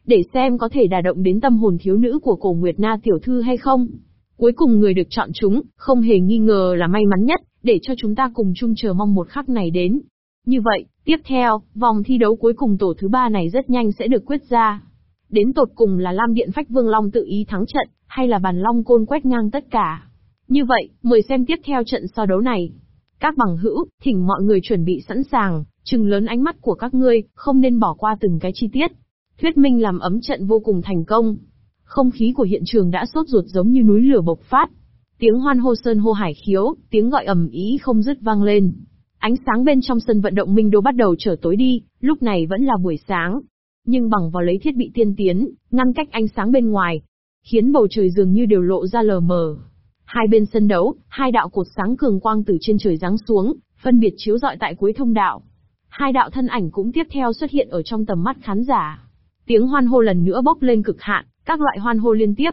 Để xem có thể đả động đến tâm hồn thiếu nữ của cổ Nguyệt Na tiểu thư hay không. Cuối cùng người được chọn chúng, không hề nghi ngờ là may mắn nhất, để cho chúng ta cùng chung chờ mong một khắc này đến. Như vậy, tiếp theo, vòng thi đấu cuối cùng tổ thứ ba này rất nhanh sẽ được quyết ra. Đến tột cùng là Lam Điện Phách Vương Long tự ý thắng trận, hay là bàn Long Côn quét ngang tất cả. Như vậy, mời xem tiếp theo trận so đấu này. Các bằng hữu, thỉnh mọi người chuẩn bị sẵn sàng, chừng lớn ánh mắt của các ngươi, không nên bỏ qua từng cái chi tiết. Thuyết minh làm ấm trận vô cùng thành công. Không khí của hiện trường đã sốt ruột giống như núi lửa bộc phát. Tiếng hoan hô sơn hô hải khiếu, tiếng gọi ầm ý không dứt vang lên. Ánh sáng bên trong sân vận động Minh Đô bắt đầu trở tối đi, lúc này vẫn là buổi sáng. Nhưng bằng vào lấy thiết bị tiên tiến, ngăn cách ánh sáng bên ngoài, khiến bầu trời dường như đều lộ ra lờ mờ. Hai bên sân đấu, hai đạo cột sáng cường quang từ trên trời giáng xuống, phân biệt chiếu rọi tại cuối thông đạo. Hai đạo thân ảnh cũng tiếp theo xuất hiện ở trong tầm mắt khán giả. Tiếng hoan hô lần nữa bốc lên cực hạn, các loại hoan hô liên tiếp.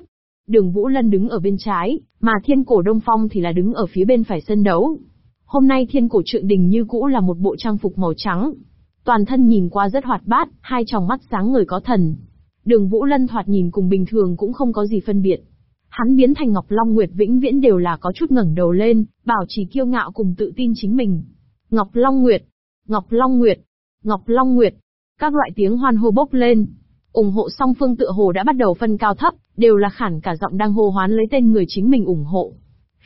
Đường Vũ Lân đứng ở bên trái, mà Thiên Cổ Đông Phong thì là đứng ở phía bên phải sân đấu. Hôm nay Thiên Cổ Trượng Đình như cũ là một bộ trang phục màu trắng. Toàn thân nhìn qua rất hoạt bát, hai tròng mắt sáng người có thần. Đường Vũ Lân thoạt nhìn cùng bình thường cũng không có gì phân biệt. Hắn biến thành Ngọc Long Nguyệt vĩnh viễn đều là có chút ngẩng đầu lên, bảo trì kiêu ngạo cùng tự tin chính mình. Ngọc Long Nguyệt, Ngọc Long Nguyệt, Ngọc Long Nguyệt. Các loại tiếng hoan hô bốc lên, ủng hộ song phương tựa hồ đã bắt đầu phân cao thấp, đều là khản cả giọng đang hô hoán lấy tên người chính mình ủng hộ.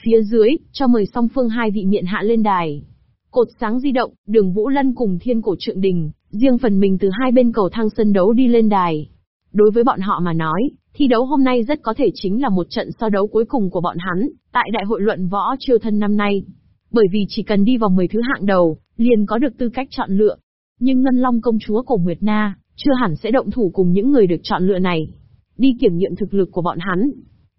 Phía dưới, cho mời song phương hai vị miện hạ lên đài. Cột sáng di động, đường Vũ Lân cùng thiên cổ trượng đình, riêng phần mình từ hai bên cầu thang sân đấu đi lên đài. Đối với bọn họ mà nói, thi đấu hôm nay rất có thể chính là một trận so đấu cuối cùng của bọn hắn, tại đại hội luận võ chiêu thân năm nay. Bởi vì chỉ cần đi vào 10 thứ hạng đầu, liền có được tư cách chọn lựa. Nhưng Ngân Long công chúa cổ Nguyệt Na, chưa hẳn sẽ động thủ cùng những người được chọn lựa này. Đi kiểm nghiệm thực lực của bọn hắn.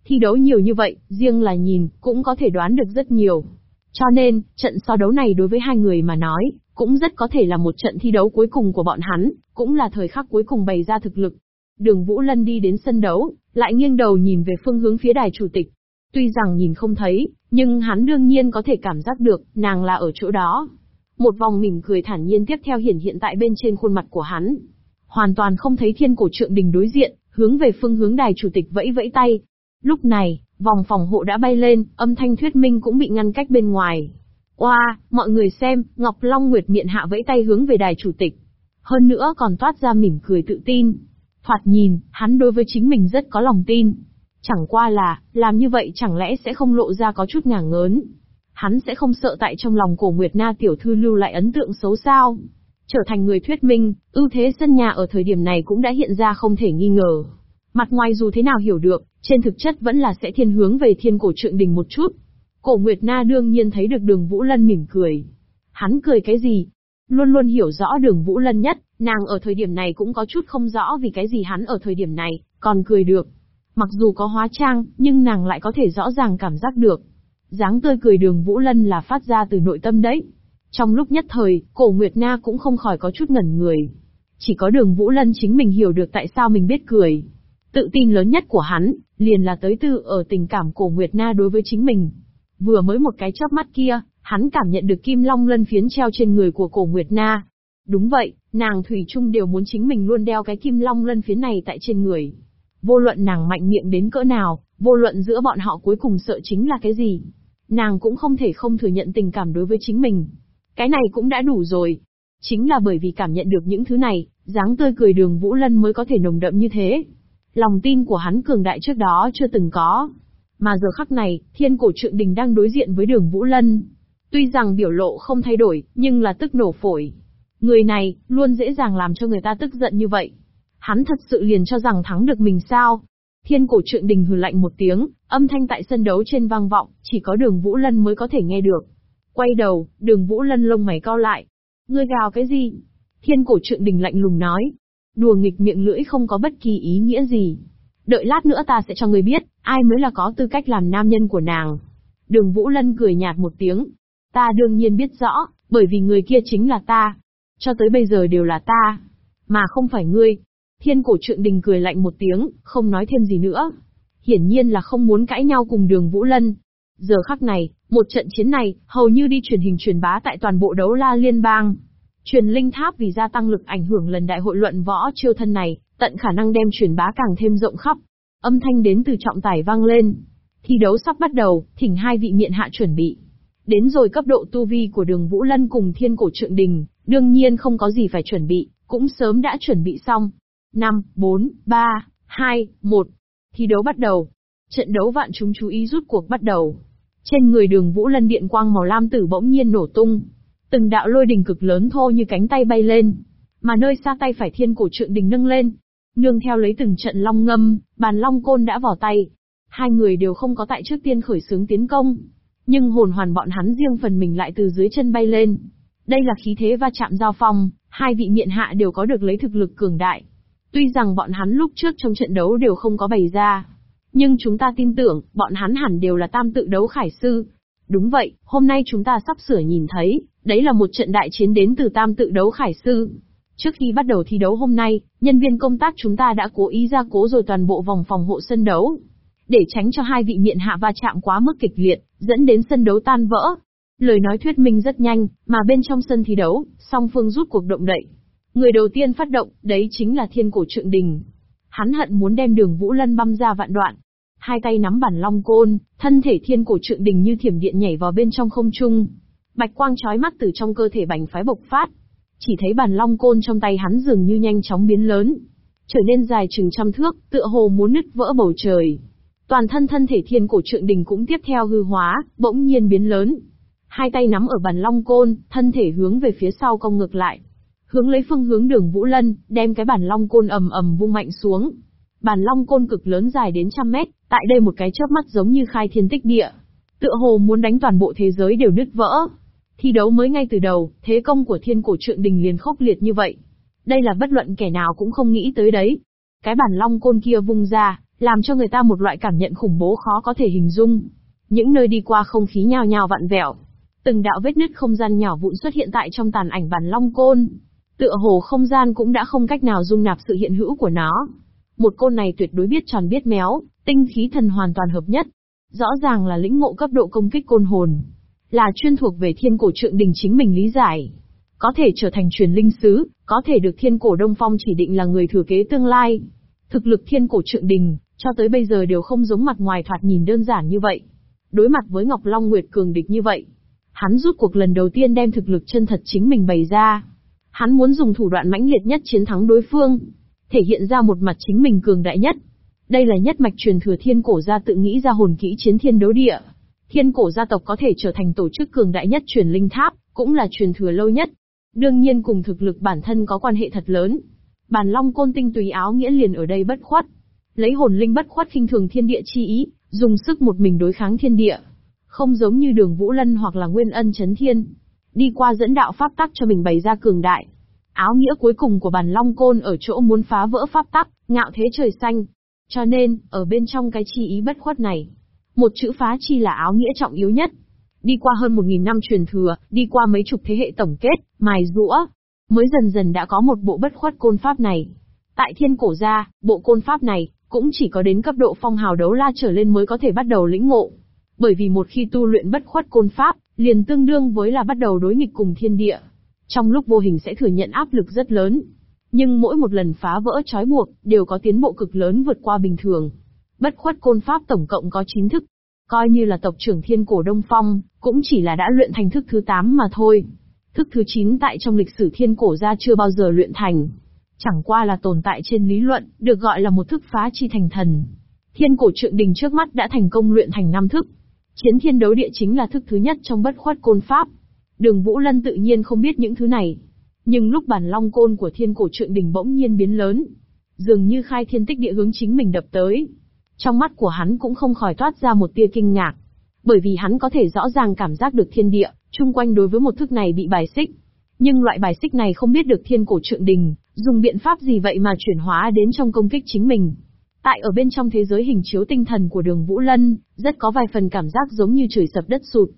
Thi đấu nhiều như vậy, riêng là nhìn, cũng có thể đoán được rất nhiều. Cho nên, trận so đấu này đối với hai người mà nói, cũng rất có thể là một trận thi đấu cuối cùng của bọn hắn, cũng là thời khắc cuối cùng bày ra thực lực. Đường Vũ Lân đi đến sân đấu, lại nghiêng đầu nhìn về phương hướng phía đài chủ tịch. Tuy rằng nhìn không thấy, nhưng hắn đương nhiên có thể cảm giác được, nàng là ở chỗ đó. Một vòng mỉm cười thản nhiên tiếp theo hiển hiện tại bên trên khuôn mặt của hắn hoàn toàn không thấy thiên cổ trượng đình đối diện, hướng về phương hướng đài chủ tịch vẫy vẫy tay. Lúc này, vòng phòng hộ đã bay lên, âm thanh thuyết minh cũng bị ngăn cách bên ngoài. Oa, wow, mọi người xem, Ngọc Long Nguyệt miệng hạ vẫy tay hướng về đài chủ tịch. Hơn nữa còn toát ra mỉm cười tự tin. Thoạt nhìn, hắn đối với chính mình rất có lòng tin. Chẳng qua là, làm như vậy chẳng lẽ sẽ không lộ ra có chút ngả ngớn. Hắn sẽ không sợ tại trong lòng cổ Nguyệt Na tiểu thư lưu lại ấn tượng xấu sao. Trở thành người thuyết minh, ưu thế sân nhà ở thời điểm này cũng đã hiện ra không thể nghi ngờ. Mặt ngoài dù thế nào hiểu được, trên thực chất vẫn là sẽ thiên hướng về thiên cổ trượng đình một chút. Cổ Nguyệt Na đương nhiên thấy được đường Vũ Lân mỉm cười. Hắn cười cái gì? Luôn luôn hiểu rõ đường Vũ Lân nhất, nàng ở thời điểm này cũng có chút không rõ vì cái gì hắn ở thời điểm này, còn cười được. Mặc dù có hóa trang, nhưng nàng lại có thể rõ ràng cảm giác được. dáng tươi cười đường Vũ Lân là phát ra từ nội tâm đấy. Trong lúc nhất thời, cổ Nguyệt Na cũng không khỏi có chút ngẩn người. Chỉ có đường Vũ Lân chính mình hiểu được tại sao mình biết cười. Tự tin lớn nhất của hắn, liền là tới từ ở tình cảm cổ Nguyệt Na đối với chính mình. Vừa mới một cái chớp mắt kia, hắn cảm nhận được kim long lân phiến treo trên người của cổ Nguyệt Na. Đúng vậy, nàng Thủy Trung đều muốn chính mình luôn đeo cái kim long lân phiến này tại trên người. Vô luận nàng mạnh miệng đến cỡ nào, vô luận giữa bọn họ cuối cùng sợ chính là cái gì. Nàng cũng không thể không thừa nhận tình cảm đối với chính mình. Cái này cũng đã đủ rồi. Chính là bởi vì cảm nhận được những thứ này, dáng tươi cười đường Vũ Lân mới có thể nồng đậm như thế. Lòng tin của hắn cường đại trước đó chưa từng có. Mà giờ khắc này, thiên cổ trượng đình đang đối diện với đường Vũ Lân. Tuy rằng biểu lộ không thay đổi, nhưng là tức nổ phổi. Người này, luôn dễ dàng làm cho người ta tức giận như vậy. Hắn thật sự liền cho rằng thắng được mình sao? Thiên cổ trượng đình hừ lạnh một tiếng, âm thanh tại sân đấu trên vang vọng, chỉ có đường Vũ Lân mới có thể nghe được. Quay đầu, đường Vũ Lân lông mày cao lại. Ngươi gào cái gì? Thiên cổ trượng đình lạnh lùng nói. Đùa nghịch miệng lưỡi không có bất kỳ ý nghĩa gì. Đợi lát nữa ta sẽ cho người biết, ai mới là có tư cách làm nam nhân của nàng. Đường Vũ Lân cười nhạt một tiếng. Ta đương nhiên biết rõ, bởi vì người kia chính là ta. Cho tới bây giờ đều là ta. Mà không phải ngươi. Thiên cổ trượng đình cười lạnh một tiếng, không nói thêm gì nữa. Hiển nhiên là không muốn cãi nhau cùng đường Vũ Lân. Giờ khắc này, một trận chiến này, hầu như đi truyền hình truyền bá tại toàn bộ đấu la liên bang. Truyền linh tháp vì gia tăng lực ảnh hưởng lần đại hội luận võ chiêu thân này, tận khả năng đem truyền bá càng thêm rộng khắp. Âm thanh đến từ trọng tải vang lên. Thi đấu sắp bắt đầu, thỉnh hai vị miện hạ chuẩn bị. Đến rồi cấp độ tu vi của đường Vũ Lân cùng thiên cổ trượng đình, đương nhiên không có gì phải chuẩn bị, cũng sớm đã chuẩn bị xong. 5, 4, 3, 2, 1. Thi đấu bắt đầu. Trận đấu vạn chúng chú ý rút cuộc bắt đầu. Trên người đường Vũ Lân điện quang màu lam tử bỗng nhiên nổ tung. Từng đạo lôi đình cực lớn thô như cánh tay bay lên. Mà nơi xa tay phải thiên cổ trượng đình nâng lên. Nương theo lấy từng trận long ngâm, bàn long côn đã vào tay. Hai người đều không có tại trước tiên khởi xướng tiến công. Nhưng hồn hoàn bọn hắn riêng phần mình lại từ dưới chân bay lên. Đây là khí thế va chạm giao phong, hai vị miện hạ đều có được lấy thực lực cường đại. Tuy rằng bọn hắn lúc trước trong trận đấu đều không có bày ra, nhưng chúng ta tin tưởng, bọn hắn hẳn đều là tam tự đấu khải sư. Đúng vậy, hôm nay chúng ta sắp sửa nhìn thấy, đấy là một trận đại chiến đến từ tam tự đấu khải sư. Trước khi bắt đầu thi đấu hôm nay, nhân viên công tác chúng ta đã cố ý ra cố rồi toàn bộ vòng phòng hộ sân đấu. Để tránh cho hai vị miện hạ va chạm quá mức kịch liệt, dẫn đến sân đấu tan vỡ. Lời nói thuyết minh rất nhanh, mà bên trong sân thi đấu, song phương rút cuộc động đậy. Người đầu tiên phát động, đấy chính là thiên cổ trượng đình. Hắn hận muốn đem đường Vũ Lân băm ra vạn đoạn, hai tay nắm bản long côn, thân thể thiên cổ trượng đình như thiểm điện nhảy vào bên trong không trung. Bạch quang chói mắt từ trong cơ thể bành phái bộc phát. Chỉ thấy bản long côn trong tay hắn dường như nhanh chóng biến lớn. Trở nên dài chừng trăm thước, tựa hồ muốn nứt vỡ bầu trời. Toàn thân thân thể thiên cổ trượng đình cũng tiếp theo hư hóa, bỗng nhiên biến lớn. Hai tay nắm ở bàn long côn, thân thể hướng về phía sau cong ngược lại. Hướng lấy phương hướng đường Vũ Lân, đem cái bản long côn ầm ầm vung mạnh xuống. Bàn long côn cực lớn dài đến trăm mét, tại đây một cái chớp mắt giống như khai thiên tích địa. Tựa hồ muốn đánh toàn bộ thế giới đều nứt vỡ. Thi đấu mới ngay từ đầu, thế công của thiên cổ trượng đình liền khốc liệt như vậy. Đây là bất luận kẻ nào cũng không nghĩ tới đấy. Cái bản long côn kia vung ra, làm cho người ta một loại cảm nhận khủng bố khó có thể hình dung. Những nơi đi qua không khí nhào nhào vặn vẹo. Từng đạo vết nứt không gian nhỏ vụn xuất hiện tại trong tàn ảnh bản long côn. Tựa hồ không gian cũng đã không cách nào dung nạp sự hiện hữu của nó. Một côn này tuyệt đối biết tròn biết méo, tinh khí thần hoàn toàn hợp nhất. Rõ ràng là lĩnh ngộ cấp độ công kích côn hồn. Là chuyên thuộc về thiên cổ trượng đình chính mình lý giải. Có thể trở thành truyền linh sứ, có thể được thiên cổ đông phong chỉ định là người thừa kế tương lai. Thực lực thiên cổ trượng đình, cho tới bây giờ đều không giống mặt ngoài thoạt nhìn đơn giản như vậy. Đối mặt với Ngọc Long Nguyệt cường địch như vậy, hắn rút cuộc lần đầu tiên đem thực lực chân thật chính mình bày ra. Hắn muốn dùng thủ đoạn mãnh liệt nhất chiến thắng đối phương thể hiện ra một mặt chính mình cường đại nhất. Đây là nhất mạch truyền thừa thiên cổ gia tự nghĩ ra hồn kỹ chiến thiên đấu địa. Thiên cổ gia tộc có thể trở thành tổ chức cường đại nhất truyền linh tháp, cũng là truyền thừa lâu nhất. Đương nhiên cùng thực lực bản thân có quan hệ thật lớn. Bàn long côn tinh túy áo nghĩa liền ở đây bất khuất. Lấy hồn linh bất khuất khinh thường thiên địa chi ý, dùng sức một mình đối kháng thiên địa. Không giống như đường Vũ Lân hoặc là Nguyên Ân Chấn Thiên. Đi qua dẫn đạo pháp tắc cho mình bày ra cường đại. Áo nghĩa cuối cùng của bản long côn ở chỗ muốn phá vỡ pháp tắc, ngạo thế trời xanh. Cho nên, ở bên trong cái chi ý bất khuất này, một chữ phá chi là áo nghĩa trọng yếu nhất. Đi qua hơn một nghìn năm truyền thừa, đi qua mấy chục thế hệ tổng kết, mài rũa, mới dần dần đã có một bộ bất khuất côn pháp này. Tại thiên cổ gia, bộ côn pháp này, cũng chỉ có đến cấp độ phong hào đấu la trở lên mới có thể bắt đầu lĩnh ngộ. Bởi vì một khi tu luyện bất khuất côn pháp, liền tương đương với là bắt đầu đối nghịch cùng thiên địa. Trong lúc vô hình sẽ thừa nhận áp lực rất lớn. Nhưng mỗi một lần phá vỡ trói buộc, đều có tiến bộ cực lớn vượt qua bình thường. Bất khuất côn pháp tổng cộng có 9 thức. Coi như là tộc trưởng thiên cổ Đông Phong, cũng chỉ là đã luyện thành thức thứ 8 mà thôi. Thức thứ 9 tại trong lịch sử thiên cổ ra chưa bao giờ luyện thành. Chẳng qua là tồn tại trên lý luận, được gọi là một thức phá chi thành thần. Thiên cổ trượng đình trước mắt đã thành công luyện thành năm thức. Chiến thiên đấu địa chính là thức thứ nhất trong bất khuất côn pháp. Đường Vũ Lân tự nhiên không biết những thứ này. Nhưng lúc bản long côn của thiên cổ trượng Đỉnh bỗng nhiên biến lớn. Dường như khai thiên tích địa hướng chính mình đập tới. Trong mắt của hắn cũng không khỏi toát ra một tia kinh ngạc. Bởi vì hắn có thể rõ ràng cảm giác được thiên địa, chung quanh đối với một thức này bị bài xích. Nhưng loại bài xích này không biết được thiên cổ trượng đình, dùng biện pháp gì vậy mà chuyển hóa đến trong công kích chính mình. Tại ở bên trong thế giới hình chiếu tinh thần của đường Vũ Lân, rất có vài phần cảm giác giống như trời sập đất sụt.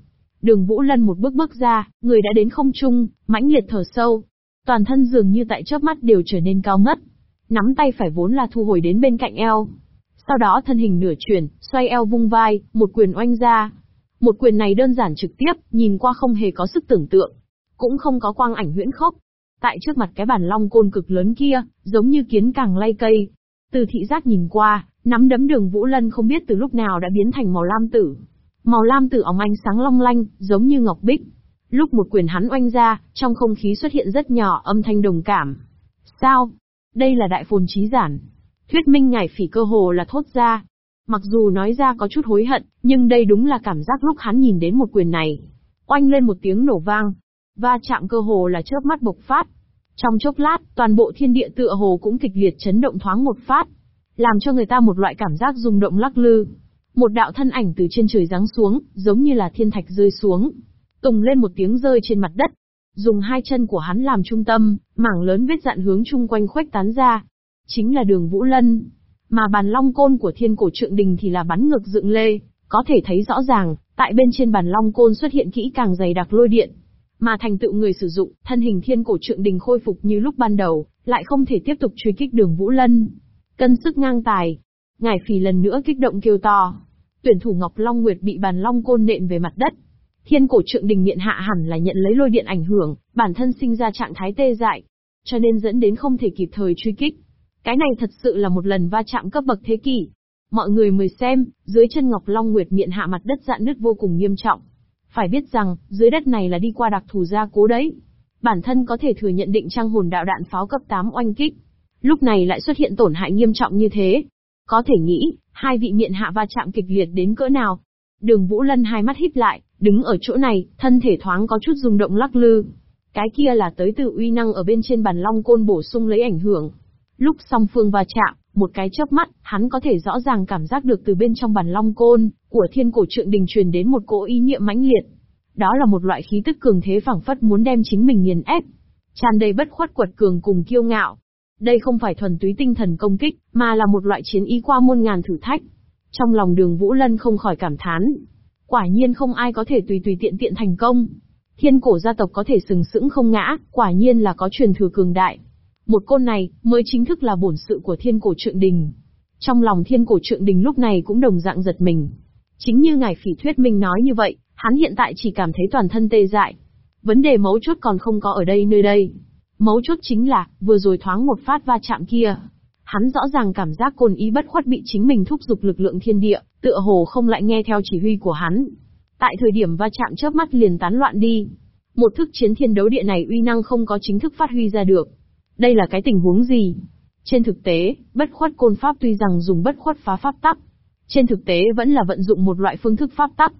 Đường Vũ Lân một bước bước ra, người đã đến không trung, mãnh liệt thở sâu. Toàn thân dường như tại chớp mắt đều trở nên cao ngất. Nắm tay phải vốn là thu hồi đến bên cạnh eo. Sau đó thân hình nửa chuyển, xoay eo vung vai, một quyền oanh ra. Một quyền này đơn giản trực tiếp, nhìn qua không hề có sức tưởng tượng. Cũng không có quang ảnh huyễn khốc. Tại trước mặt cái bản long côn cực lớn kia, giống như kiến càng lay cây. Từ thị giác nhìn qua, nắm đấm đường Vũ Lân không biết từ lúc nào đã biến thành màu lam tử. Màu lam tử óng ánh sáng long lanh, giống như ngọc bích. Lúc một quyền hắn oanh ra, trong không khí xuất hiện rất nhỏ âm thanh đồng cảm. Sao? Đây là đại phồn trí giản. Thuyết minh ngải phỉ cơ hồ là thốt ra. Mặc dù nói ra có chút hối hận, nhưng đây đúng là cảm giác lúc hắn nhìn đến một quyền này. Oanh lên một tiếng nổ vang. Va chạm cơ hồ là chớp mắt bộc phát. Trong chốc lát, toàn bộ thiên địa tựa hồ cũng kịch liệt chấn động thoáng một phát. Làm cho người ta một loại cảm giác rung động lắc lư. Một đạo thân ảnh từ trên trời giáng xuống, giống như là thiên thạch rơi xuống. Tùng lên một tiếng rơi trên mặt đất. Dùng hai chân của hắn làm trung tâm, mảng lớn vết dạn hướng chung quanh khuếch tán ra. Chính là đường Vũ Lân. Mà bàn long côn của thiên cổ trượng đình thì là bắn ngược dựng lê. Có thể thấy rõ ràng, tại bên trên bàn long côn xuất hiện kỹ càng dày đặc lôi điện. Mà thành tựu người sử dụng, thân hình thiên cổ trượng đình khôi phục như lúc ban đầu, lại không thể tiếp tục truy kích đường Vũ Lân. Cân sức ngang tài. Ngải phì lần nữa kích động kêu to. Tuyển thủ Ngọc Long Nguyệt bị bàn long côn nện về mặt đất. Thiên cổ trượng đình miệng hạ hẳn là nhận lấy lôi điện ảnh hưởng, bản thân sinh ra trạng thái tê dại. Cho nên dẫn đến không thể kịp thời truy kích. Cái này thật sự là một lần va chạm cấp bậc thế kỷ. Mọi người mời xem, dưới chân Ngọc Long Nguyệt miệng hạ mặt đất dạn nứt vô cùng nghiêm trọng. Phải biết rằng, dưới đất này là đi qua đặc thù gia cố đấy. Bản thân có thể thừa nhận định trang hồn đạo đạn pháo cấp 8 oanh kích. Lúc này lại xuất hiện tổn hại nghiêm trọng như thế. Có thể nghĩ, hai vị miện hạ va chạm kịch liệt đến cỡ nào. Đường Vũ Lân hai mắt híp lại, đứng ở chỗ này, thân thể thoáng có chút rung động lắc lư. Cái kia là tới từ uy năng ở bên trên bàn long côn bổ sung lấy ảnh hưởng. Lúc song phương va chạm, một cái chớp mắt, hắn có thể rõ ràng cảm giác được từ bên trong bàn long côn, của thiên cổ trượng đình truyền đến một cỗ ý niệm mãnh liệt. Đó là một loại khí tức cường thế phảng phất muốn đem chính mình nghiền ép. Tràn đầy bất khuất quật cường cùng kiêu ngạo. Đây không phải thuần túy tinh thần công kích, mà là một loại chiến ý qua muôn ngàn thử thách. Trong lòng đường Vũ Lân không khỏi cảm thán. Quả nhiên không ai có thể tùy tùy tiện tiện thành công. Thiên cổ gia tộc có thể sừng sững không ngã, quả nhiên là có truyền thừa cường đại. Một côn này, mới chính thức là bổn sự của thiên cổ trượng đình. Trong lòng thiên cổ trượng đình lúc này cũng đồng dạng giật mình. Chính như ngài phỉ thuyết minh nói như vậy, hắn hiện tại chỉ cảm thấy toàn thân tê dại. Vấn đề mấu chốt còn không có ở đây nơi đây. Mấu chốt chính là, vừa rồi thoáng một phát va chạm kia. Hắn rõ ràng cảm giác côn ý bất khuất bị chính mình thúc giục lực lượng thiên địa, tựa hồ không lại nghe theo chỉ huy của hắn. Tại thời điểm va chạm chớp mắt liền tán loạn đi. Một thức chiến thiên đấu địa này uy năng không có chính thức phát huy ra được. Đây là cái tình huống gì? Trên thực tế, bất khuất côn pháp tuy rằng dùng bất khuất phá pháp tắc, trên thực tế vẫn là vận dụng một loại phương thức pháp tắc.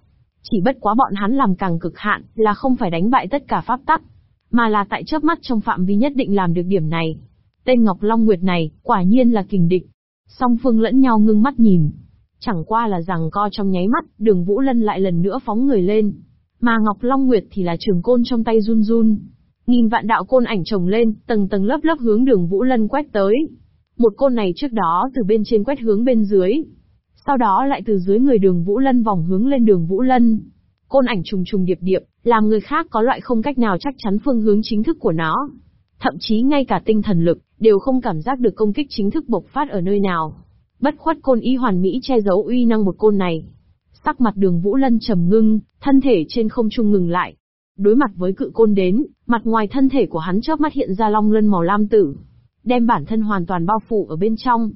Chỉ bất quá bọn hắn làm càng cực hạn, là không phải đánh bại tất cả pháp tắc, mà là tại chớp mắt trong phạm vi nhất định làm được điểm này. Tên Ngọc Long Nguyệt này, quả nhiên là kình địch. Song phương lẫn nhau ngưng mắt nhìn. Chẳng qua là rằng co trong nháy mắt, đường Vũ Lân lại lần nữa phóng người lên. Mà Ngọc Long Nguyệt thì là trường côn trong tay run run. Nghìn vạn đạo côn ảnh chồng lên, tầng tầng lớp lớp hướng đường Vũ Lân quét tới. Một côn này trước đó từ bên trên quét hướng bên dưới. Sau đó lại từ dưới người đường Vũ Lân vòng hướng lên đường Vũ Lân. Côn ảnh trùng trùng điệp điệp, làm người khác có loại không cách nào chắc chắn phương hướng chính thức của nó. Thậm chí ngay cả tinh thần lực, đều không cảm giác được công kích chính thức bộc phát ở nơi nào. Bất khuất côn y hoàn mỹ che giấu uy năng một côn này. Sắc mặt đường Vũ Lân trầm ngưng, thân thể trên không trung ngừng lại. Đối mặt với cự côn đến, mặt ngoài thân thể của hắn chớp mắt hiện ra long lân màu lam tử. Đem bản thân hoàn toàn bao phủ ở bên trong.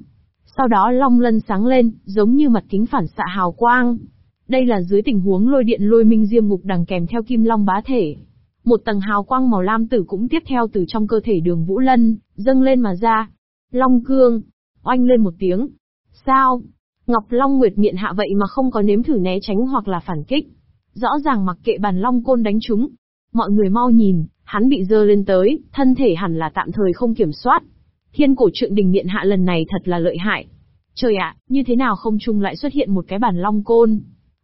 Sau đó long lân sáng lên, giống như mặt kính phản xạ hào quang. Đây là dưới tình huống lôi điện lôi minh diêm ngục đằng kèm theo kim long bá thể. Một tầng hào quang màu lam tử cũng tiếp theo từ trong cơ thể đường Vũ Lân, dâng lên mà ra. Long cương, oanh lên một tiếng. Sao? Ngọc Long Nguyệt miệng hạ vậy mà không có nếm thử né tránh hoặc là phản kích. Rõ ràng mặc kệ bàn long côn đánh chúng. Mọi người mau nhìn, hắn bị dơ lên tới, thân thể hẳn là tạm thời không kiểm soát. Thiên cổ trượng đình miệng hạ lần này thật là lợi hại. Trời ạ, như thế nào không trung lại xuất hiện một cái bàn long côn?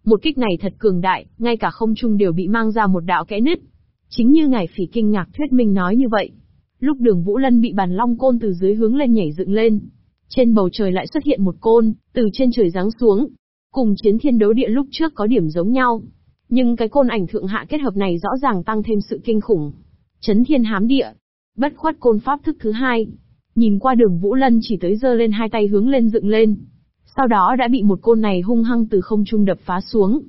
Một kích này thật cường đại, ngay cả không trung đều bị mang ra một đạo kẽ nứt. Chính như ngài phỉ kinh ngạc thuyết minh nói như vậy. Lúc đường Vũ Lân bị bàn long côn từ dưới hướng lên nhảy dựng lên. Trên bầu trời lại xuất hiện một côn, từ trên trời giáng xuống. Cùng chiến thiên đấu địa lúc trước có điểm giống nhau. Nhưng cái côn ảnh thượng hạ kết hợp này rõ ràng tăng thêm sự kinh khủng. Chấn thiên hám địa. Bất khuất côn pháp thức thứ hai. Nhìn qua đường Vũ Lân chỉ tới giơ lên hai tay hướng lên dựng lên. Sau đó đã bị một côn này hung hăng từ không trung đập phá xuống.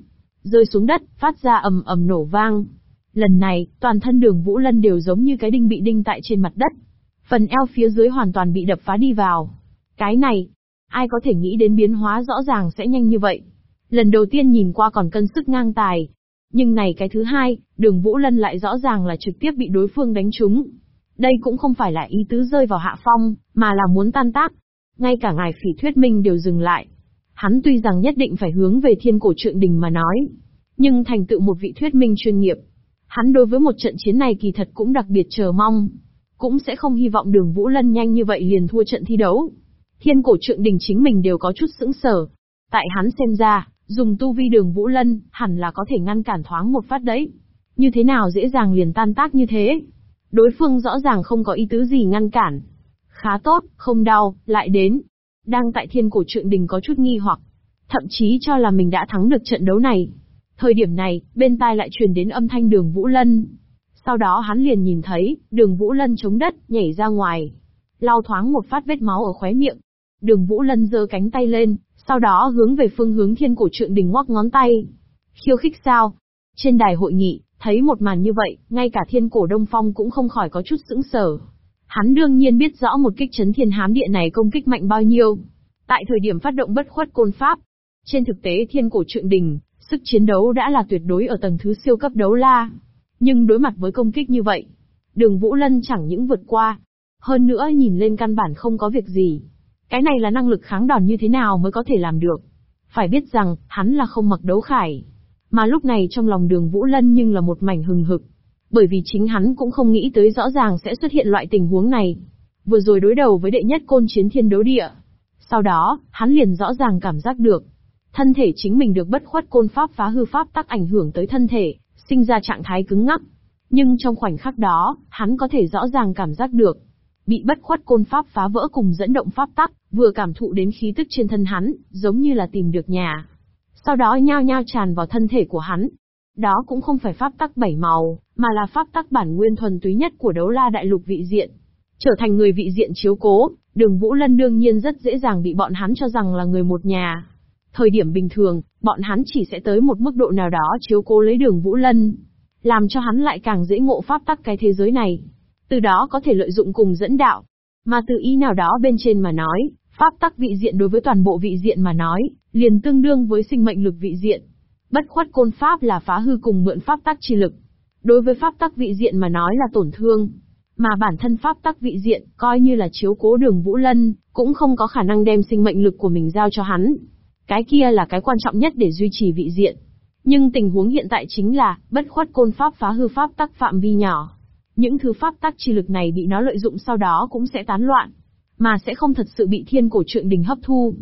Rơi xuống đất, phát ra ầm ầm nổ vang. Lần này, toàn thân đường Vũ Lân đều giống như cái đinh bị đinh tại trên mặt đất. Phần eo phía dưới hoàn toàn bị đập phá đi vào. Cái này, ai có thể nghĩ đến biến hóa rõ ràng sẽ nhanh như vậy. Lần đầu tiên nhìn qua còn cân sức ngang tài. Nhưng này cái thứ hai, đường Vũ Lân lại rõ ràng là trực tiếp bị đối phương đánh trúng. Đây cũng không phải là ý tứ rơi vào hạ phong, mà là muốn tan tác. Ngay cả ngài phỉ thuyết minh đều dừng lại. Hắn tuy rằng nhất định phải hướng về thiên cổ trượng đình mà nói. Nhưng thành tựu một vị thuyết minh chuyên nghiệp. Hắn đối với một trận chiến này kỳ thật cũng đặc biệt chờ mong. Cũng sẽ không hy vọng đường Vũ Lân nhanh như vậy liền thua trận thi đấu. Thiên cổ trượng đình chính mình đều có chút sững sờ. Tại hắn xem ra, dùng tu vi đường Vũ Lân, hẳn là có thể ngăn cản thoáng một phát đấy. Như thế nào dễ dàng liền tan tác như thế? Đối phương rõ ràng không có ý tứ gì ngăn cản. Khá tốt, không đau, lại đến. Đang tại thiên cổ trượng đình có chút nghi hoặc. Thậm chí cho là mình đã thắng được trận đấu này. Thời điểm này, bên tai lại truyền đến âm thanh đường Vũ Lân. Sau đó hắn liền nhìn thấy, đường Vũ Lân chống đất, nhảy ra ngoài. Lau thoáng một phát vết máu ở khóe miệng. Đường Vũ Lân giơ cánh tay lên, sau đó hướng về phương hướng thiên cổ trượng đình ngoắc ngón tay. Khiêu khích sao? Trên đài hội nghị, thấy một màn như vậy, ngay cả thiên cổ đông phong cũng không khỏi có chút sững sờ. Hắn đương nhiên biết rõ một kích chấn thiên hám địa này công kích mạnh bao nhiêu. Tại thời điểm phát động bất khuất côn pháp, trên thực tế thiên cổ trượng đình, sức chiến đấu đã là tuyệt đối ở tầng thứ siêu cấp đấu la. Nhưng đối mặt với công kích như vậy, đường Vũ Lân chẳng những vượt qua. Hơn nữa nhìn lên căn bản không có việc gì. Cái này là năng lực kháng đòn như thế nào mới có thể làm được. Phải biết rằng, hắn là không mặc đấu khải. Mà lúc này trong lòng đường Vũ Lân nhưng là một mảnh hừng hực. Bởi vì chính hắn cũng không nghĩ tới rõ ràng sẽ xuất hiện loại tình huống này. Vừa rồi đối đầu với đệ nhất côn chiến thiên đấu địa. Sau đó, hắn liền rõ ràng cảm giác được. Thân thể chính mình được bất khuất côn pháp phá hư pháp tắc ảnh hưởng tới thân thể, sinh ra trạng thái cứng ngắc. Nhưng trong khoảnh khắc đó, hắn có thể rõ ràng cảm giác được. Bị bất khuất côn pháp phá vỡ cùng dẫn động pháp tắc, vừa cảm thụ đến khí tức trên thân hắn, giống như là tìm được nhà. Sau đó nhao nhao tràn vào thân thể của hắn. Đó cũng không phải pháp tắc bảy màu, mà là pháp tắc bản nguyên thuần túy nhất của đấu la đại lục vị diện. Trở thành người vị diện chiếu cố, đường Vũ Lân đương nhiên rất dễ dàng bị bọn hắn cho rằng là người một nhà. Thời điểm bình thường, bọn hắn chỉ sẽ tới một mức độ nào đó chiếu cố lấy đường Vũ Lân. Làm cho hắn lại càng dễ ngộ pháp tắc cái thế giới này. Từ đó có thể lợi dụng cùng dẫn đạo. Mà từ ý nào đó bên trên mà nói, pháp tắc vị diện đối với toàn bộ vị diện mà nói, liền tương đương với sinh mệnh lực vị diện. Bất khuất côn pháp là phá hư cùng mượn pháp tắc chi lực. Đối với pháp tắc vị diện mà nói là tổn thương. Mà bản thân pháp tắc vị diện, coi như là chiếu cố đường Vũ Lân, cũng không có khả năng đem sinh mệnh lực của mình giao cho hắn. Cái kia là cái quan trọng nhất để duy trì vị diện. Nhưng tình huống hiện tại chính là, bất khuất côn pháp phá hư pháp tắc phạm vi nhỏ. những thứ pháp tắc chi lực này bị nó lợi dụng sau đó cũng sẽ tán loạn, mà sẽ không thật sự bị thiên cổ trượng đình hấp thu.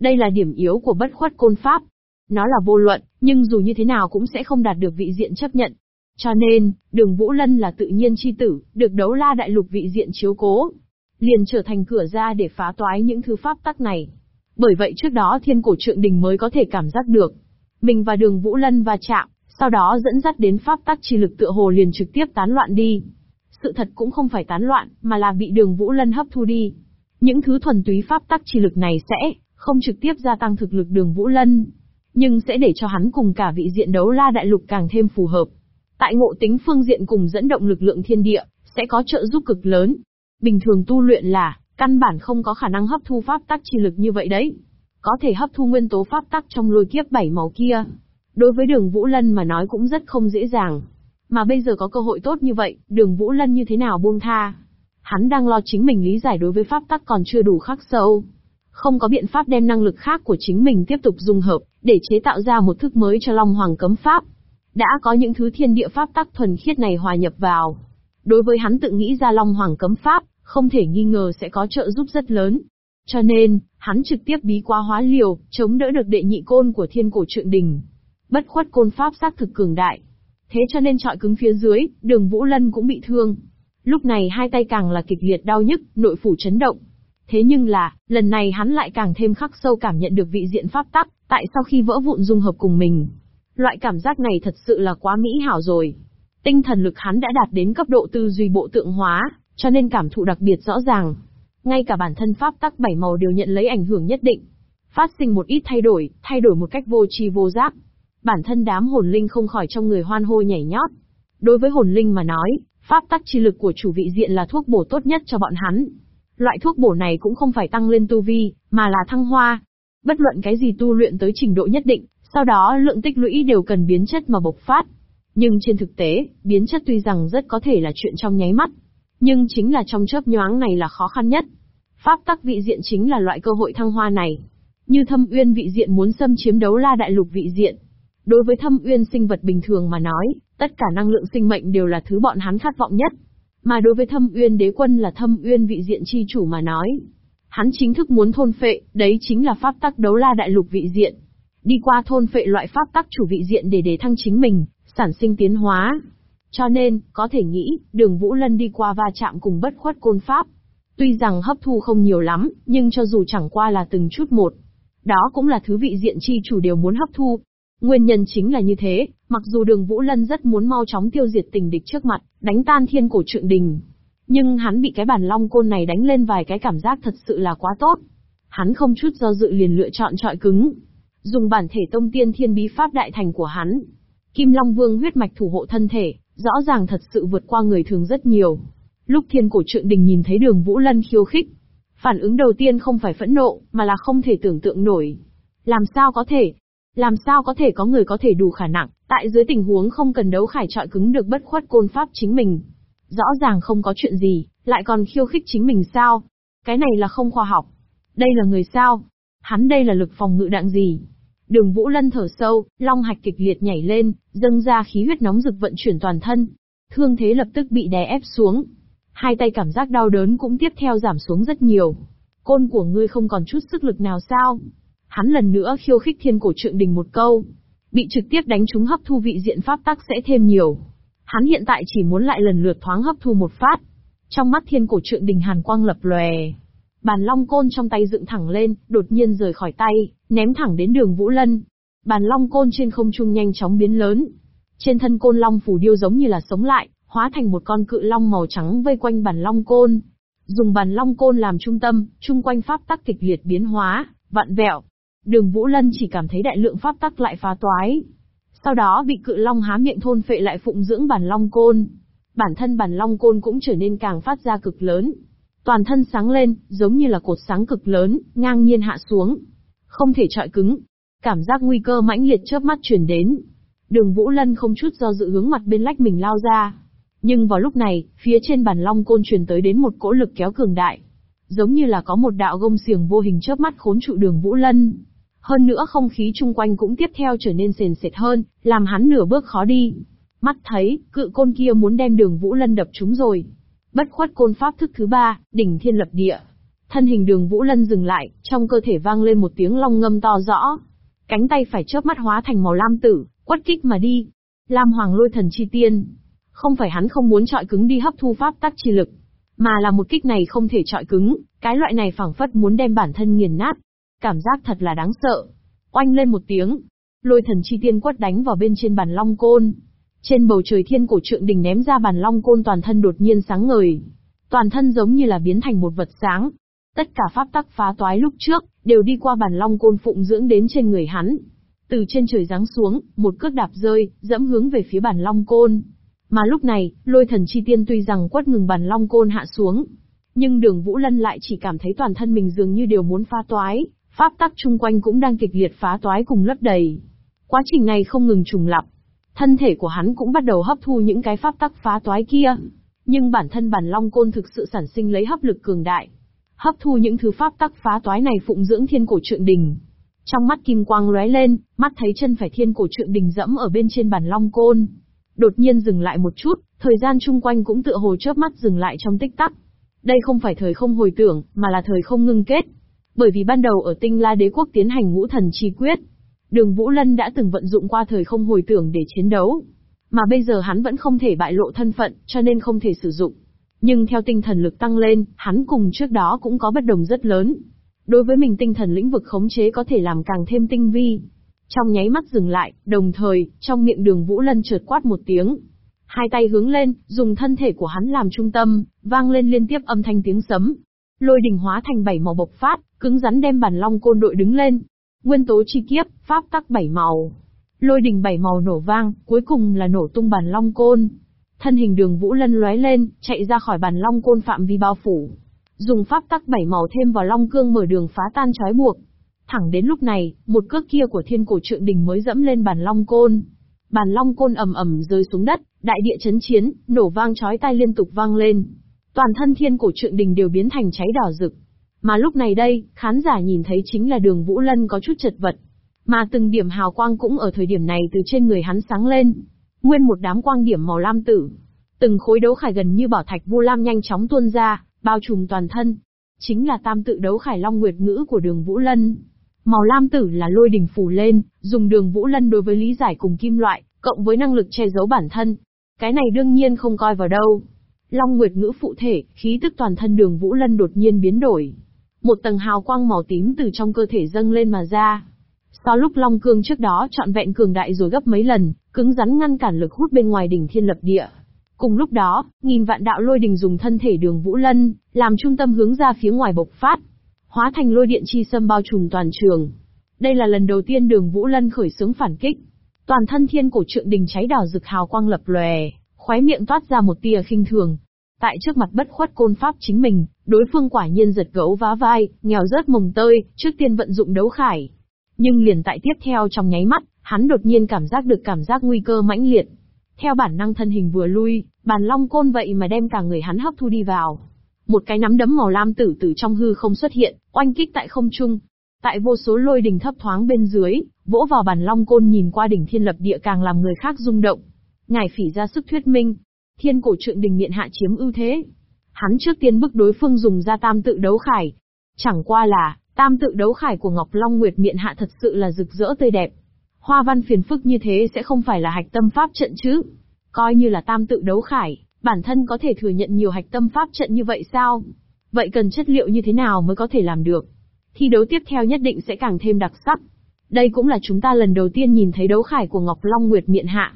Đây là điểm yếu của bất khuất côn pháp. Nó là vô luận, nhưng dù như thế nào cũng sẽ không đạt được vị diện chấp nhận. Cho nên, đường Vũ Lân là tự nhiên chi tử, được đấu la đại lục vị diện chiếu cố. Liền trở thành cửa ra để phá toái những thứ pháp tắc này. Bởi vậy trước đó thiên cổ trượng đình mới có thể cảm giác được. Mình và đường Vũ Lân va chạm, sau đó dẫn dắt đến pháp tắc chi lực tựa hồ liền trực tiếp tán loạn đi. Sự thật cũng không phải tán loạn, mà là bị đường Vũ Lân hấp thu đi. Những thứ thuần túy pháp tắc chi lực này sẽ không trực tiếp gia tăng thực lực đường Vũ Lân, nhưng sẽ để cho hắn cùng cả vị diện đấu la đại lục càng thêm phù hợp. Tại ngộ tính phương diện cùng dẫn động lực lượng thiên địa, sẽ có trợ giúp cực lớn. Bình thường tu luyện là, căn bản không có khả năng hấp thu pháp tắc chi lực như vậy đấy. Có thể hấp thu nguyên tố pháp tắc trong lôi kiếp bảy màu kia. Đối với đường Vũ Lân mà nói cũng rất không dễ dàng. Mà bây giờ có cơ hội tốt như vậy, đường Vũ Lân như thế nào buông tha? Hắn đang lo chính mình lý giải đối với pháp tắc còn chưa đủ khắc sâu. Không có biện pháp đem năng lực khác của chính mình tiếp tục dung hợp, để chế tạo ra một thức mới cho Long Hoàng cấm pháp. Đã có những thứ thiên địa pháp tắc thuần khiết này hòa nhập vào. Đối với hắn tự nghĩ ra Long Hoàng cấm pháp, không thể nghi ngờ sẽ có trợ giúp rất lớn. Cho nên, hắn trực tiếp bí quá hóa liều, chống đỡ được đệ nhị côn của thiên cổ trượng đình. Bất khuất côn pháp xác thực cường đại. Thế cho nên trọi cứng phía dưới, đường Vũ Lân cũng bị thương. Lúc này hai tay càng là kịch liệt đau nhức, nội phủ chấn động. Thế nhưng là, lần này hắn lại càng thêm khắc sâu cảm nhận được vị diện pháp tắc, tại sau khi vỡ vụn dung hợp cùng mình. Loại cảm giác này thật sự là quá mỹ hảo rồi. Tinh thần lực hắn đã đạt đến cấp độ tư duy bộ tượng hóa, cho nên cảm thụ đặc biệt rõ ràng. Ngay cả bản thân pháp tắc bảy màu đều nhận lấy ảnh hưởng nhất định. Phát sinh một ít thay đổi, thay đổi một cách vô tri vô giác. Bản thân đám hồn linh không khỏi trong người hoan hô nhảy nhót. Đối với hồn linh mà nói, pháp tắc chi lực của chủ vị diện là thuốc bổ tốt nhất cho bọn hắn. Loại thuốc bổ này cũng không phải tăng lên tu vi, mà là thăng hoa. Bất luận cái gì tu luyện tới trình độ nhất định, sau đó lượng tích lũy đều cần biến chất mà bộc phát. Nhưng trên thực tế, biến chất tuy rằng rất có thể là chuyện trong nháy mắt, nhưng chính là trong chớp nhoáng này là khó khăn nhất. Pháp tắc vị diện chính là loại cơ hội thăng hoa này. Như thâm uyên vị diện muốn xâm chiếm đấu la đại lục vị diện. Đối với thâm uyên sinh vật bình thường mà nói, tất cả năng lượng sinh mệnh đều là thứ bọn hắn khát vọng nhất. Mà đối với thâm uyên đế quân là thâm uyên vị diện chi chủ mà nói. Hắn chính thức muốn thôn phệ, đấy chính là pháp tắc đấu la đại lục vị diện. Đi qua thôn phệ loại pháp tắc chủ vị diện để đề thăng chính mình, sản sinh tiến hóa. Cho nên, có thể nghĩ, đường Vũ Lân đi qua va chạm cùng bất khuất côn pháp. Tuy rằng hấp thu không nhiều lắm, nhưng cho dù chẳng qua là từng chút một. Đó cũng là thứ vị diện chi chủ đều muốn hấp thu. Nguyên nhân chính là như thế, mặc dù đường Vũ Lân rất muốn mau chóng tiêu diệt tình địch trước mặt, đánh tan thiên cổ trượng đình. Nhưng hắn bị cái bản long côn này đánh lên vài cái cảm giác thật sự là quá tốt. Hắn không chút do dự liền lựa chọn trọi cứng. Dùng bản thể tông tiên thiên bí pháp đại thành của hắn. Kim Long Vương huyết mạch thủ hộ thân thể, rõ ràng thật sự vượt qua người thường rất nhiều. Lúc thiên cổ trượng đình nhìn thấy đường Vũ Lân khiêu khích, phản ứng đầu tiên không phải phẫn nộ, mà là không thể tưởng tượng nổi. Làm sao có thể? Làm sao có thể có người có thể đủ khả năng, tại dưới tình huống không cần đấu khải trọi cứng được bất khuất côn pháp chính mình? Rõ ràng không có chuyện gì, lại còn khiêu khích chính mình sao? Cái này là không khoa học. Đây là người sao? Hắn đây là lực phòng ngự đạn gì? Đường Vũ Lân thở sâu, long hạch kịch liệt nhảy lên, dâng ra khí huyết nóng rực vận chuyển toàn thân. Thương thế lập tức bị đè ép xuống. Hai tay cảm giác đau đớn cũng tiếp theo giảm xuống rất nhiều. Côn của ngươi không còn chút sức lực nào sao? Hắn lần nữa khiêu khích thiên cổ trượng đình một câu. Bị trực tiếp đánh trúng hấp thu vị diện pháp tắc sẽ thêm nhiều. Hắn hiện tại chỉ muốn lại lần lượt thoáng hấp thu một phát. Trong mắt thiên cổ trượng đình hàn quang lập lòe, Bàn long côn trong tay dựng thẳng lên, đột nhiên rời khỏi tay, ném thẳng đến đường Vũ Lân. Bàn long côn trên không trung nhanh chóng biến lớn. Trên thân côn long phủ điêu giống như là sống lại, hóa thành một con cự long màu trắng vây quanh bàn long côn. Dùng bàn long côn làm trung tâm, chung quanh pháp tắc kịch liệt biến hóa, vặn vẹo. Đường Vũ Lân chỉ cảm thấy đại lượng pháp tắc lại phá toái. Sau đó bị cự long há miệng thôn phệ lại phụng dưỡng bản long côn. Bản thân bản long côn cũng trở nên càng phát ra cực lớn, Toàn thân sáng lên, giống như là cột sáng cực lớn, ngang nhiên hạ xuống. Không thể trọi cứng. Cảm giác nguy cơ mãnh liệt chớp mắt truyền đến. Đường Vũ Lân không chút do dự hướng mặt bên lách mình lao ra. Nhưng vào lúc này, phía trên bản long côn truyền tới đến một cỗ lực kéo cường đại. Giống như là có một đạo gông xiềng vô hình chớp mắt khốn trụ đường Vũ Lân. Hơn nữa không khí chung quanh cũng tiếp theo trở nên sền sệt hơn, làm hắn nửa bước khó đi. Mắt thấy, cự côn kia muốn đem đường Vũ Lân đập trúng rồi. Bất khuất côn pháp thức thứ ba, đỉnh thiên lập địa. Thân hình đường Vũ Lân dừng lại, trong cơ thể vang lên một tiếng long ngâm to rõ. Cánh tay phải chớp mắt hóa thành màu lam tử, quất kích mà đi. Lam Hoàng lôi thần chi tiên. Không phải hắn không muốn trọi cứng đi hấp thu pháp tắc chi lực, mà là một kích này không thể trọi cứng, cái loại này phảng phất muốn đem bản thân nghiền nát. Cảm giác thật là đáng sợ. Oanh lên một tiếng, lôi thần chi tiên quất đánh vào bên trên bàn long côn. Trên bầu trời thiên cổ trượng đình ném ra bàn long côn toàn thân đột nhiên sáng ngời. Toàn thân giống như là biến thành một vật sáng. Tất cả pháp tắc phá toái lúc trước, đều đi qua bàn long côn phụng dưỡng đến trên người hắn. Từ trên trời giáng xuống, một cước đạp rơi, dẫm hướng về phía bàn long côn. Mà lúc này, lôi thần chi tiên tuy rằng quất ngừng bàn long côn hạ xuống. Nhưng đường Vũ Lân lại chỉ cảm thấy toàn thân mình dường như đều muốn phá toái, pháp tắc chung quanh cũng đang kịch liệt phá toái cùng lấp đầy. Quá trình này không ngừng trùng lặp. Thân thể của hắn cũng bắt đầu hấp thu những cái pháp tắc phá toái kia. Nhưng bản thân bản long côn thực sự sản sinh lấy hấp lực cường đại. Hấp thu những thứ pháp tắc phá toái này phụng dưỡng thiên cổ trượng đình. Trong mắt kim quang lóe lên, mắt thấy chân phải thiên cổ trượng đình dẫm ở bên trên bản long côn. Đột nhiên dừng lại một chút, thời gian chung quanh cũng tựa hồ chớp mắt dừng lại trong tích tắc. Đây không phải thời không hồi tưởng, mà là thời không ngưng kết. Bởi vì ban đầu ở tinh la đế quốc tiến hành ngũ thần chi quyết, Đường Vũ Lân đã từng vận dụng qua thời không hồi tưởng để chiến đấu. Mà bây giờ hắn vẫn không thể bại lộ thân phận, cho nên không thể sử dụng. Nhưng theo tinh thần lực tăng lên, hắn cùng trước đó cũng có bất đồng rất lớn. Đối với mình tinh thần lĩnh vực khống chế có thể làm càng thêm tinh vi. Trong nháy mắt dừng lại, đồng thời, trong miệng đường Vũ Lân chợt quát một tiếng. Hai tay hướng lên, dùng thân thể của hắn làm trung tâm, vang lên liên tiếp âm thanh tiếng sấm. Lôi đình hóa thành bảy màu bộc phát, cứng rắn đem bản long côn đội đứng lên, Nguyên tố chi kiếp, pháp tắc bảy màu. Lôi đình bảy màu nổ vang, cuối cùng là nổ tung bàn long côn. Thân hình đường Vũ Lân lóe lên, chạy ra khỏi bàn long côn phạm vi bao phủ. Dùng pháp tắc bảy màu thêm vào long cương mở đường phá tan trói buộc. Thẳng đến lúc này, một cước kia của thiên cổ trượng đình mới dẫm lên bàn long côn. Bàn long côn ầm ầm rơi xuống đất, đại địa chấn chiến, nổ vang chói tai liên tục vang lên. Toàn thân thiên cổ trượng đình đều biến thành cháy đỏ rực. Mà lúc này đây, khán giả nhìn thấy chính là đường Vũ Lân có chút chật vật. Mà từng điểm hào quang cũng ở thời điểm này từ trên người hắn sáng lên. Nguyên một đám quang điểm màu lam tử. Từng khối đấu khải gần như bảo thạch vu lam nhanh chóng tuôn ra, bao trùm toàn thân. Chính là tam tự đấu khải long nguyệt ngữ của đường Vũ Lân. Màu lam tử là lôi đỉnh phủ lên, dùng đường Vũ Lân đối với lý giải cùng kim loại, cộng với năng lực che giấu bản thân. Cái này đương nhiên không coi vào đâu. Long Nguyệt ngữ phụ thể, khí tức toàn thân đường Vũ Lân đột nhiên biến đổi. Một tầng hào quang màu tím từ trong cơ thể dâng lên mà ra. So lúc Long Cương trước đó trọn vẹn cường đại rồi gấp mấy lần, cứng rắn ngăn cản lực hút bên ngoài đỉnh thiên lập địa. Cùng lúc đó, nghìn vạn đạo lôi đình dùng thân thể đường Vũ Lân, làm trung tâm hướng ra phía ngoài bộc phát. Hóa thành lôi điện chi xâm bao trùm toàn trường. Đây là lần đầu tiên đường Vũ Lân khởi xướng phản kích. Toàn thân thiên cổ trượng đình cháy đỏ rực hào quang lập lòe, khóe miệng toát ra một tia khinh thường, Tại trước mặt bất khuất côn pháp chính mình, đối phương quả nhiên giật gấu vá vai, nghèo rớt mồng tơi, trước tiên vận dụng đấu khải. Nhưng liền tại tiếp theo trong nháy mắt, hắn đột nhiên cảm giác được cảm giác nguy cơ mãnh liệt. Theo bản năng thân hình vừa lui, bàn long côn vậy mà đem cả người hắn hấp thu đi vào. Một cái nắm đấm màu lam tử tử trong hư không xuất hiện, oanh kích tại không trung. Tại vô số lôi đình thấp thoáng bên dưới, vỗ vào bàn long côn nhìn qua đỉnh thiên lập địa càng làm người khác rung động. Ngài phỉ ra sức thuyết minh, thiên cổ trượng đình miện hạ chiếm ưu thế. Hắn trước tiên bức đối phương dùng ra tam tự đấu khải. Chẳng qua là, tam tự đấu khải của Ngọc Long Nguyệt miện hạ thật sự là rực rỡ tươi đẹp. Hoa văn phiền phức như thế sẽ không phải là hạch tâm pháp trận chứ. Coi như là tam tự đấu khải, bản thân có thể thừa nhận nhiều hạch tâm pháp trận như vậy sao? Vậy cần chất liệu như thế nào mới có thể làm được? Thi đấu tiếp theo nhất định sẽ càng thêm đặc sắc. Đây cũng là chúng ta lần đầu tiên nhìn thấy đấu khải của Ngọc Long Nguyệt miện hạ.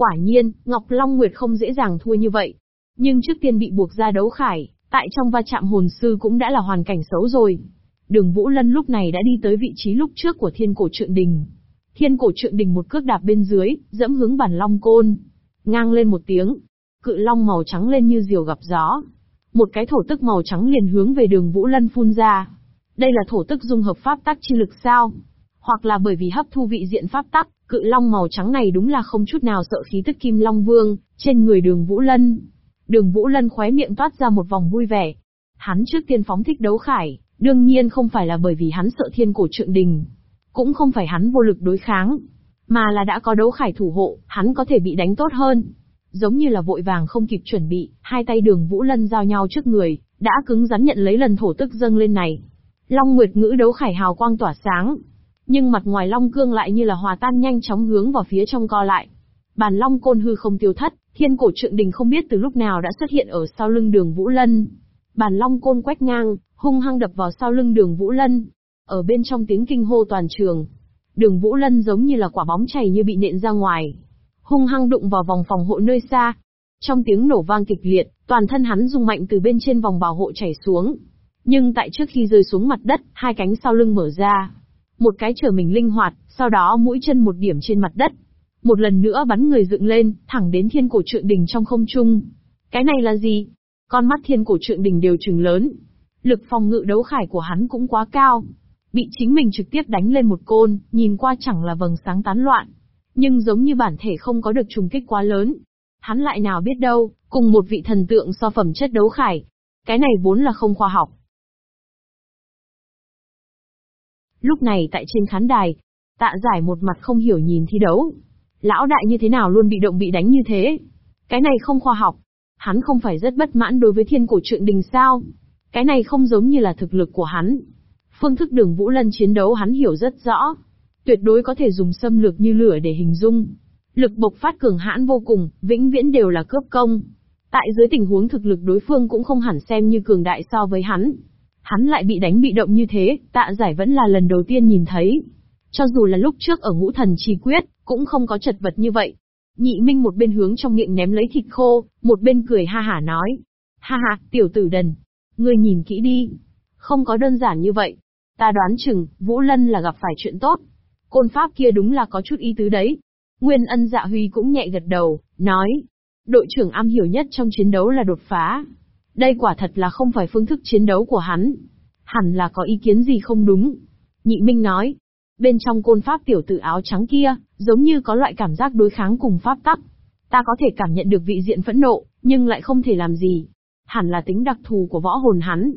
Quả nhiên, Ngọc Long Nguyệt không dễ dàng thua như vậy. Nhưng trước tiên bị buộc ra đấu khải, tại trong va chạm hồn sư cũng đã là hoàn cảnh xấu rồi. Đường Vũ Lân lúc này đã đi tới vị trí lúc trước của thiên cổ trượng đình. Thiên cổ trượng đình một cước đạp bên dưới, dẫm hướng bản long côn. Ngang lên một tiếng. Cự long màu trắng lên như diều gặp gió. Một cái thổ tức màu trắng liền hướng về đường Vũ Lân phun ra. Đây là thổ tức dung hợp pháp tắc chi lực sao? Hoặc là bởi vì hấp thu vị diện pháp tắc, Cự long màu trắng này đúng là không chút nào sợ khí tức kim long vương, trên người đường Vũ Lân. Đường Vũ Lân khóe miệng toát ra một vòng vui vẻ. Hắn trước tiên phóng thích đấu khải, đương nhiên không phải là bởi vì hắn sợ thiên cổ trượng đình. Cũng không phải hắn vô lực đối kháng. mà là đã có đấu khải thủ hộ, hắn có thể bị đánh tốt hơn. Giống như là vội vàng không kịp chuẩn bị, hai tay đường Vũ Lân giao nhau trước người, đã cứng rắn nhận lấy lần thổ tức dâng lên này. Long Nguyệt ngữ đấu khải hào quang tỏa sáng, nhưng mặt ngoài Long Cương lại như là hòa tan nhanh chóng hướng vào phía trong co lại. Bàn Long côn hư không tiêu thất, thiên cổ trượng đình không biết từ lúc nào đã xuất hiện ở sau lưng đường Vũ Lân. Bàn Long côn quét ngang, hung hăng đập vào sau lưng đường Vũ Lân. Ở bên trong tiếng kinh hô toàn trường. Đường Vũ Lân giống như là quả bóng chảy như bị nện ra ngoài. Hung hăng đụng vào vòng phòng hộ nơi xa. Trong tiếng nổ vang kịch liệt, toàn thân hắn rung mạnh từ bên trên vòng bảo hộ chảy xuống. Nhưng tại trước khi rơi xuống mặt đất, hai cánh sau lưng mở ra. Một cái trở mình linh hoạt, sau đó mũi chân một điểm trên mặt đất. Một lần nữa bắn người dựng lên, thẳng đến thiên cổ trượng đỉnh trong không trung. Cái này là gì? Con mắt thiên cổ trượng đỉnh đều trừng lớn. Lực phòng ngự đấu khải của hắn cũng quá cao. Bị chính mình trực tiếp đánh lên một côn, nhìn qua chẳng là vầng sáng tán loạn. Nhưng giống như bản thể không có được trùng kích quá lớn. Hắn lại nào biết đâu, cùng một vị thần tượng so phẩm chất đấu khải. Cái này vốn là không khoa học. Lúc này tại trên khán đài, tạ giải một mặt không hiểu nhìn thi đấu. Lão đại như thế nào luôn bị động bị đánh như thế? Cái này không khoa học. Hắn không phải rất bất mãn đối với thiên cổ trượng đình sao? Cái này không giống như là thực lực của hắn. Phương thức đường Vũ Lân chiến đấu hắn hiểu rất rõ. Tuyệt đối có thể dùng xâm lược như lửa để hình dung. Lực bộc phát cường hãn vô cùng, vĩnh viễn đều là cướp công. Tại dưới tình huống thực lực đối phương cũng không hẳn xem như cường đại so với hắn. Hắn lại bị đánh bị động như thế, tạ giải vẫn là lần đầu tiên nhìn thấy. Cho dù là lúc trước ở ngũ thần chi quyết, cũng không có chật vật như vậy. Nhị Minh một bên hướng trong miệng ném lấy thịt khô, một bên cười ha hả nói. Ha ha, tiểu tử đần. Ngươi nhìn kỹ đi. Không có đơn giản như vậy. Ta đoán chừng, Vũ Lân là gặp phải chuyện tốt. Côn pháp kia đúng là có chút ý tứ đấy. Nguyên ân dạ huy cũng nhẹ gật đầu, nói. Đội trưởng am hiểu nhất trong chiến đấu là đột phá. Đây quả thật là không phải phương thức chiến đấu của hắn. Hẳn là có ý kiến gì không đúng. Nhị Minh nói. Bên trong côn pháp tiểu tử áo trắng kia, giống như có loại cảm giác đối kháng cùng pháp tắc. Ta có thể cảm nhận được vị diện phẫn nộ, nhưng lại không thể làm gì. Hẳn là tính đặc thù của võ hồn hắn.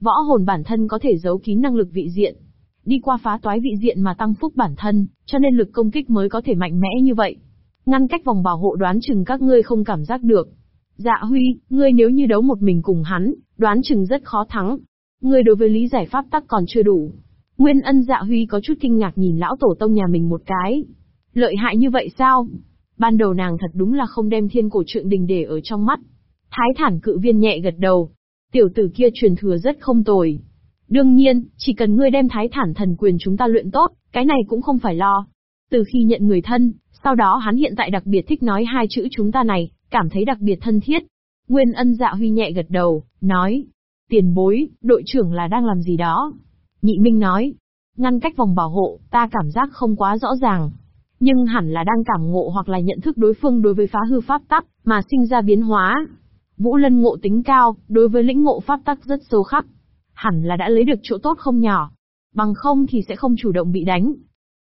Võ hồn bản thân có thể giấu kín năng lực vị diện. Đi qua phá toái vị diện mà tăng phúc bản thân, cho nên lực công kích mới có thể mạnh mẽ như vậy. Ngăn cách vòng bảo hộ đoán chừng các ngươi không cảm giác được. Dạ Huy, ngươi nếu như đấu một mình cùng hắn, đoán chừng rất khó thắng. Ngươi đối với lý giải pháp tắc còn chưa đủ. Nguyên ân dạ Huy có chút kinh ngạc nhìn lão tổ tông nhà mình một cái. Lợi hại như vậy sao? Ban đầu nàng thật đúng là không đem thiên cổ trượng đình để ở trong mắt. Thái thản cự viên nhẹ gật đầu. Tiểu tử kia truyền thừa rất không tồi. Đương nhiên, chỉ cần ngươi đem thái thản thần quyền chúng ta luyện tốt, cái này cũng không phải lo. Từ khi nhận người thân, sau đó hắn hiện tại đặc biệt thích nói hai chữ chúng ta này, cảm thấy đặc biệt thân thiết. Nguyên ân dạ huy nhẹ gật đầu, nói. Tiền bối, đội trưởng là đang làm gì đó? Nhị Minh nói. Ngăn cách vòng bảo hộ, ta cảm giác không quá rõ ràng. Nhưng hẳn là đang cảm ngộ hoặc là nhận thức đối phương đối với phá hư pháp tắc, mà sinh ra biến hóa. Vũ Lân ngộ tính cao, đối với lĩnh ngộ pháp tắc rất sâu khắc. Hẳn là đã lấy được chỗ tốt không nhỏ. Bằng không thì sẽ không chủ động bị đánh.